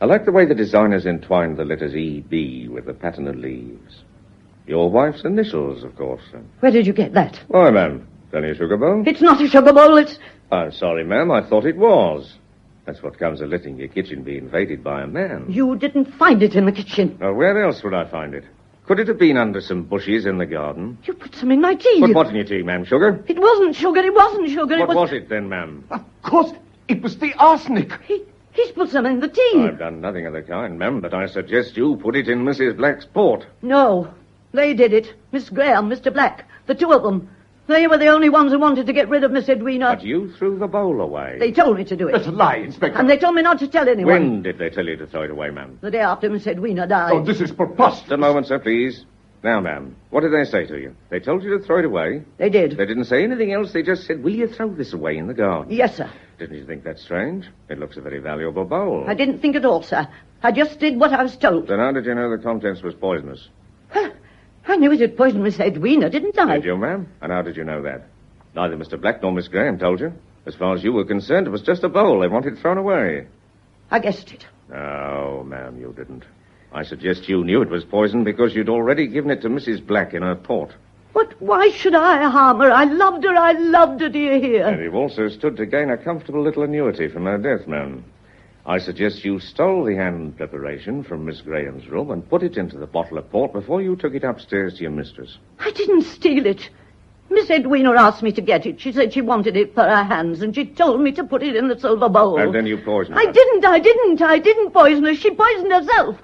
I like the way the designers entwined the letters E.B. with the pattern of leaves. Your wife's initials, of course. Where did you get that? Why, ma'am? It's only a sugar bowl. It's not a sugar bowl, it's. I'm sorry, ma'am. I thought it was. That's what comes of letting your kitchen be invaded by a man. You didn't find it in the kitchen. Well, where else would I find it? Could it have been under some bushes in the garden? You put some in my tea. Put what in your tea, ma'am? Sugar? It wasn't sugar, it wasn't sugar, What it was it then, ma'am? Of course, it was the arsenic. He, he's put some in the tea. I've done nothing of the kind, ma'am, but I suggest you put it in Mrs. Black's port. No, they did it. Miss Graham, Mr. Black, the two of them. They were the only ones who wanted to get rid of Miss Edwina. But you threw the bowl away. They told me to do That's it. a lie, Inspector. And they told me not to tell anyone. When did they tell you to throw it away, ma'am? The day after Miss Edwina died. Oh, this is preposterous. Just a moment, sir, please. Now, ma'am, what did they say to you? They told you to throw it away. They did. They didn't say anything else. They just said, will you throw this away in the garden? Yes, sir. Didn't you think that strange? It looks a very valuable bowl. I didn't think at all, sir. I just did what I was told. Then how did you know the contents was poisonous? I knew it had poisoned Miss Edwina, didn't I? Did you, ma'am? And how did you know that? Neither Mr. Black nor Miss Graham told you. As far as you were concerned, it was just a bowl they wanted thrown away. I guessed it. No, ma'am, you didn't. I suggest you knew it was poison because you'd already given it to Mrs. Black in her port. But why should I harm her? I loved her. I loved her, do you And you've also stood to gain a comfortable little annuity from her death, ma'am. I suggest you stole the hand preparation from Miss Graham's room and put it into the bottle of port before you took it upstairs to your mistress. I didn't steal it. Miss Edwina asked me to get it. She said she wanted it for her hands, and she told me to put it in the silver bowl. And then you poisoned I her. I didn't, I didn't, I didn't poison her. She poisoned herself.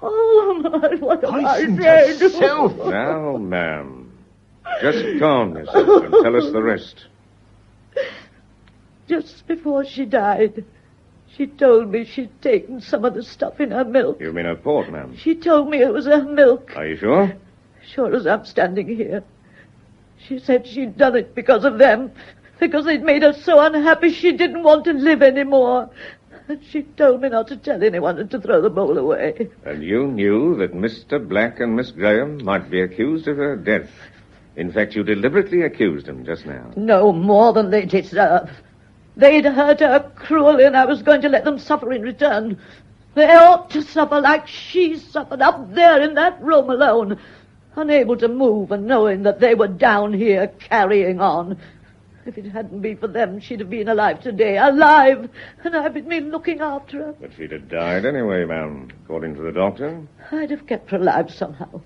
Oh, my, what have I Poisoned said? herself? Now, ma'am, just calm yourself and tell us the rest. Just before she died, she told me she'd taken some of the stuff in her milk. You mean her port, ma'am? She told me it was her milk. Are you sure? Sure as I'm standing here. She said she'd done it because of them. Because they'd made her so unhappy she didn't want to live anymore. And she told me not to tell anyone and to throw the bowl away. And you knew that Mr. Black and Miss Graham might be accused of her death. In fact, you deliberately accused them just now. No more than they deserve. They'd hurt her cruelly, and I was going to let them suffer in return. They ought to suffer like she suffered up there in that room alone, unable to move and knowing that they were down here carrying on. If it hadn't been for them, she'd have been alive today, alive, and I've been looking after her. But she'd have died anyway, ma'am, according to the doctor. I'd have kept her alive somehow.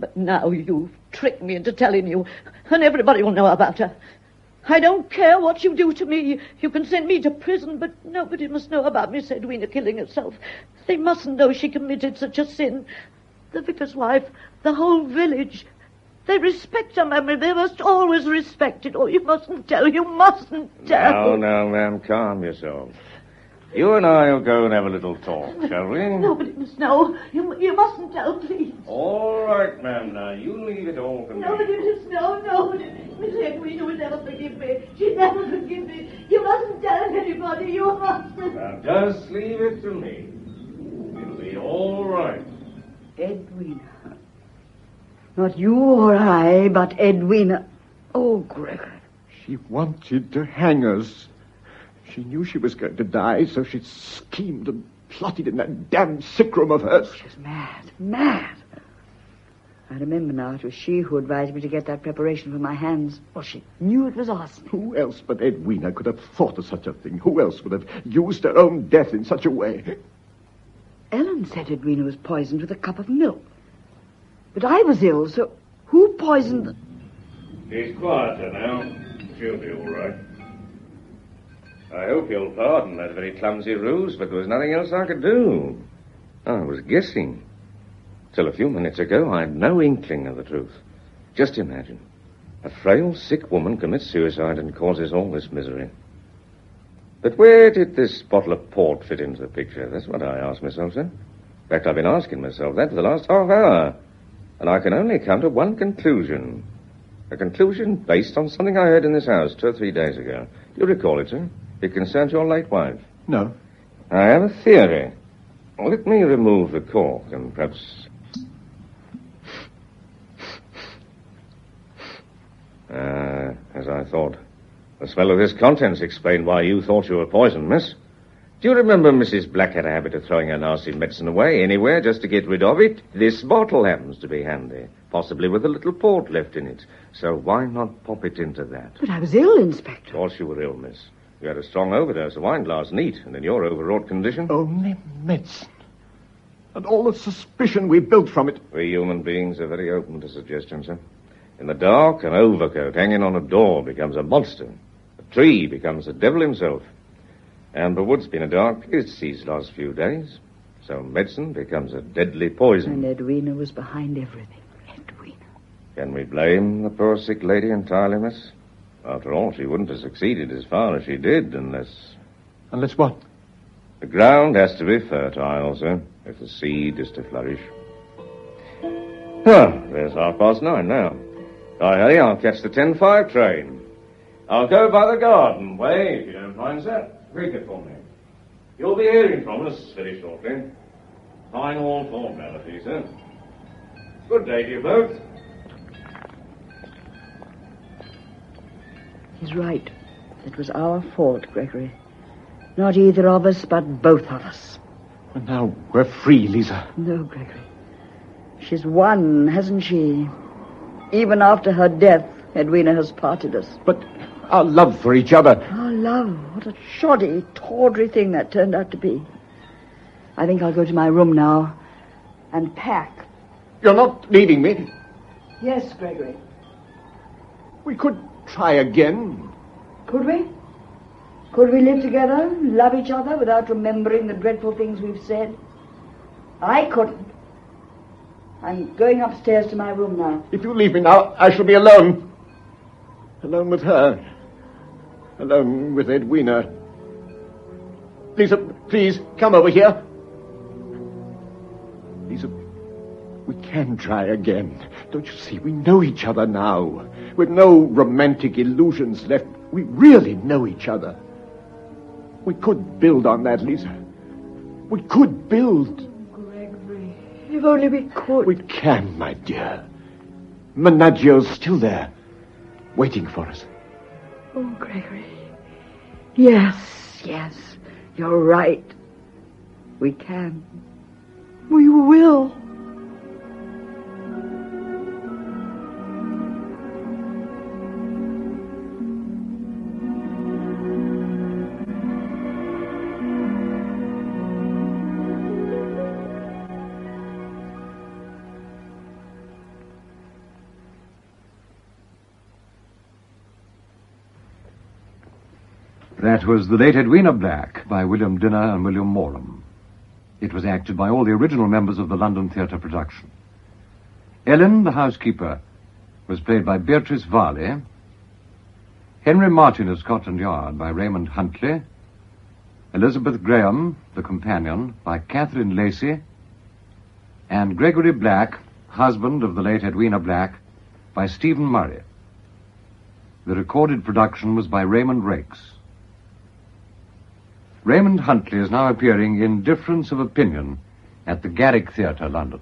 But now you've tricked me into telling you, and everybody will know about her. I don't care what you do to me. You can send me to prison, but nobody must know about Miss Edwina killing herself. They mustn't know she committed such a sin. The vicar's wife, the whole village, they respect her memory. They must always respect it. Oh, you mustn't tell. You mustn't tell. tell. now, ma'am, calm yourself. You and I will go and have a little talk, shall we? Nobody must know. You, you mustn't tell, please. All right, ma'am. Now, you leave it all to me. Nobody must know. Nobody. Miss Edwina will never forgive me. She'll never forgive me. You mustn't tell anybody. You mustn't. Now, just leave it to me. It'll be all right. Edwina. Not you or I, but Edwina. Oh, Gregory. She wanted to hang us. She knew she was going to die, so she schemed and plotted in that damned sick room of hers. She's mad, mad. I remember now it was she who advised me to get that preparation for my hands. Well, she knew it was arsenic. Who else but Edwina could have thought of such a thing? Who else would have used her own death in such a way? Ellen said Edwina was poisoned with a cup of milk. But I was ill, so who poisoned the... She's quieter now. She'll be all right. I hope you'll pardon that very clumsy ruse, but there was nothing else I could do. I was guessing. Till a few minutes ago, I had no inkling of the truth. Just imagine. A frail, sick woman commits suicide and causes all this misery. But where did this bottle of port fit into the picture? That's what I asked myself, sir. In fact, I've been asking myself that for the last half hour. And I can only come to one conclusion. A conclusion based on something I heard in this house two or three days ago. Do you recall it, sir? It concerns your late wife. No. I have a theory. Let me remove the cork and perhaps. Ah, as I thought. The smell of this contents explained why you thought you were poisoned, miss. Do you remember Mrs. Black had a habit of throwing her nasty medicine away anywhere just to get rid of it? This bottle happens to be handy, possibly with a little port left in it. So why not pop it into that? But I was ill, Inspector. Of course you were ill, miss. You had a strong overdose of wine last night, and in your overwrought condition. Only medicine. And all the suspicion we built from it. We human beings are very open to suggestions, sir. In the dark, an overcoat hanging on a door becomes a monster. A tree becomes the devil himself. And the wood's been a dark place these last few days. So medicine becomes a deadly poison. And Edwina was behind everything. Edwina. Can we blame the poor sick lady entirely, miss? After all, she wouldn't have succeeded as far as she did unless. Unless what? The ground has to be fertile, sir, if the seed is to flourish. Ah, there's half past nine now. I hurry, I'll catch the 10-5 train. I'll go by the garden way, if you don't mind, sir. Read it for me. You'll be hearing from us very shortly. Final formality, sir. Good day to you both. He's right. It was our fault, Gregory. Not either of us, but both of us. And now we're free, Lisa. No, Gregory. She's won, hasn't she? Even after her death, Edwina has parted us. But our love for each other. Our love, what a shoddy, tawdry thing that turned out to be. I think I'll go to my room now and pack. You're not leaving me. Yes, Gregory. We could try again. Could we? Could we live together, love each other without remembering the dreadful things we've said? I couldn't. I'm going upstairs to my room now. If you leave me now, I shall be alone. Alone with her. Alone with Edwina. Lisa, please, come over here. Lisa, we can try again. Don't you see? We know each other now. With no romantic illusions left, we really know each other. We could build on that, Lisa. We could build. Gregory, if only we could. We can, my dear. Menaggio's still there, waiting for us. Oh, Gregory. Yes, yes, you're right. We can. We will. That was The Late Edwina Black by William Dinner and William Morum. It was acted by all the original members of the London Theatre production. Ellen, the housekeeper, was played by Beatrice Varley. Henry Martin of Scotland Yard by Raymond Huntley. Elizabeth Graham, the companion, by Catherine Lacey. And Gregory Black, husband of the late Edwina Black, by Stephen Murray. The recorded production was by Raymond Raikes. Raymond Huntley is now appearing in Difference of Opinion at the Garrick Theatre, London.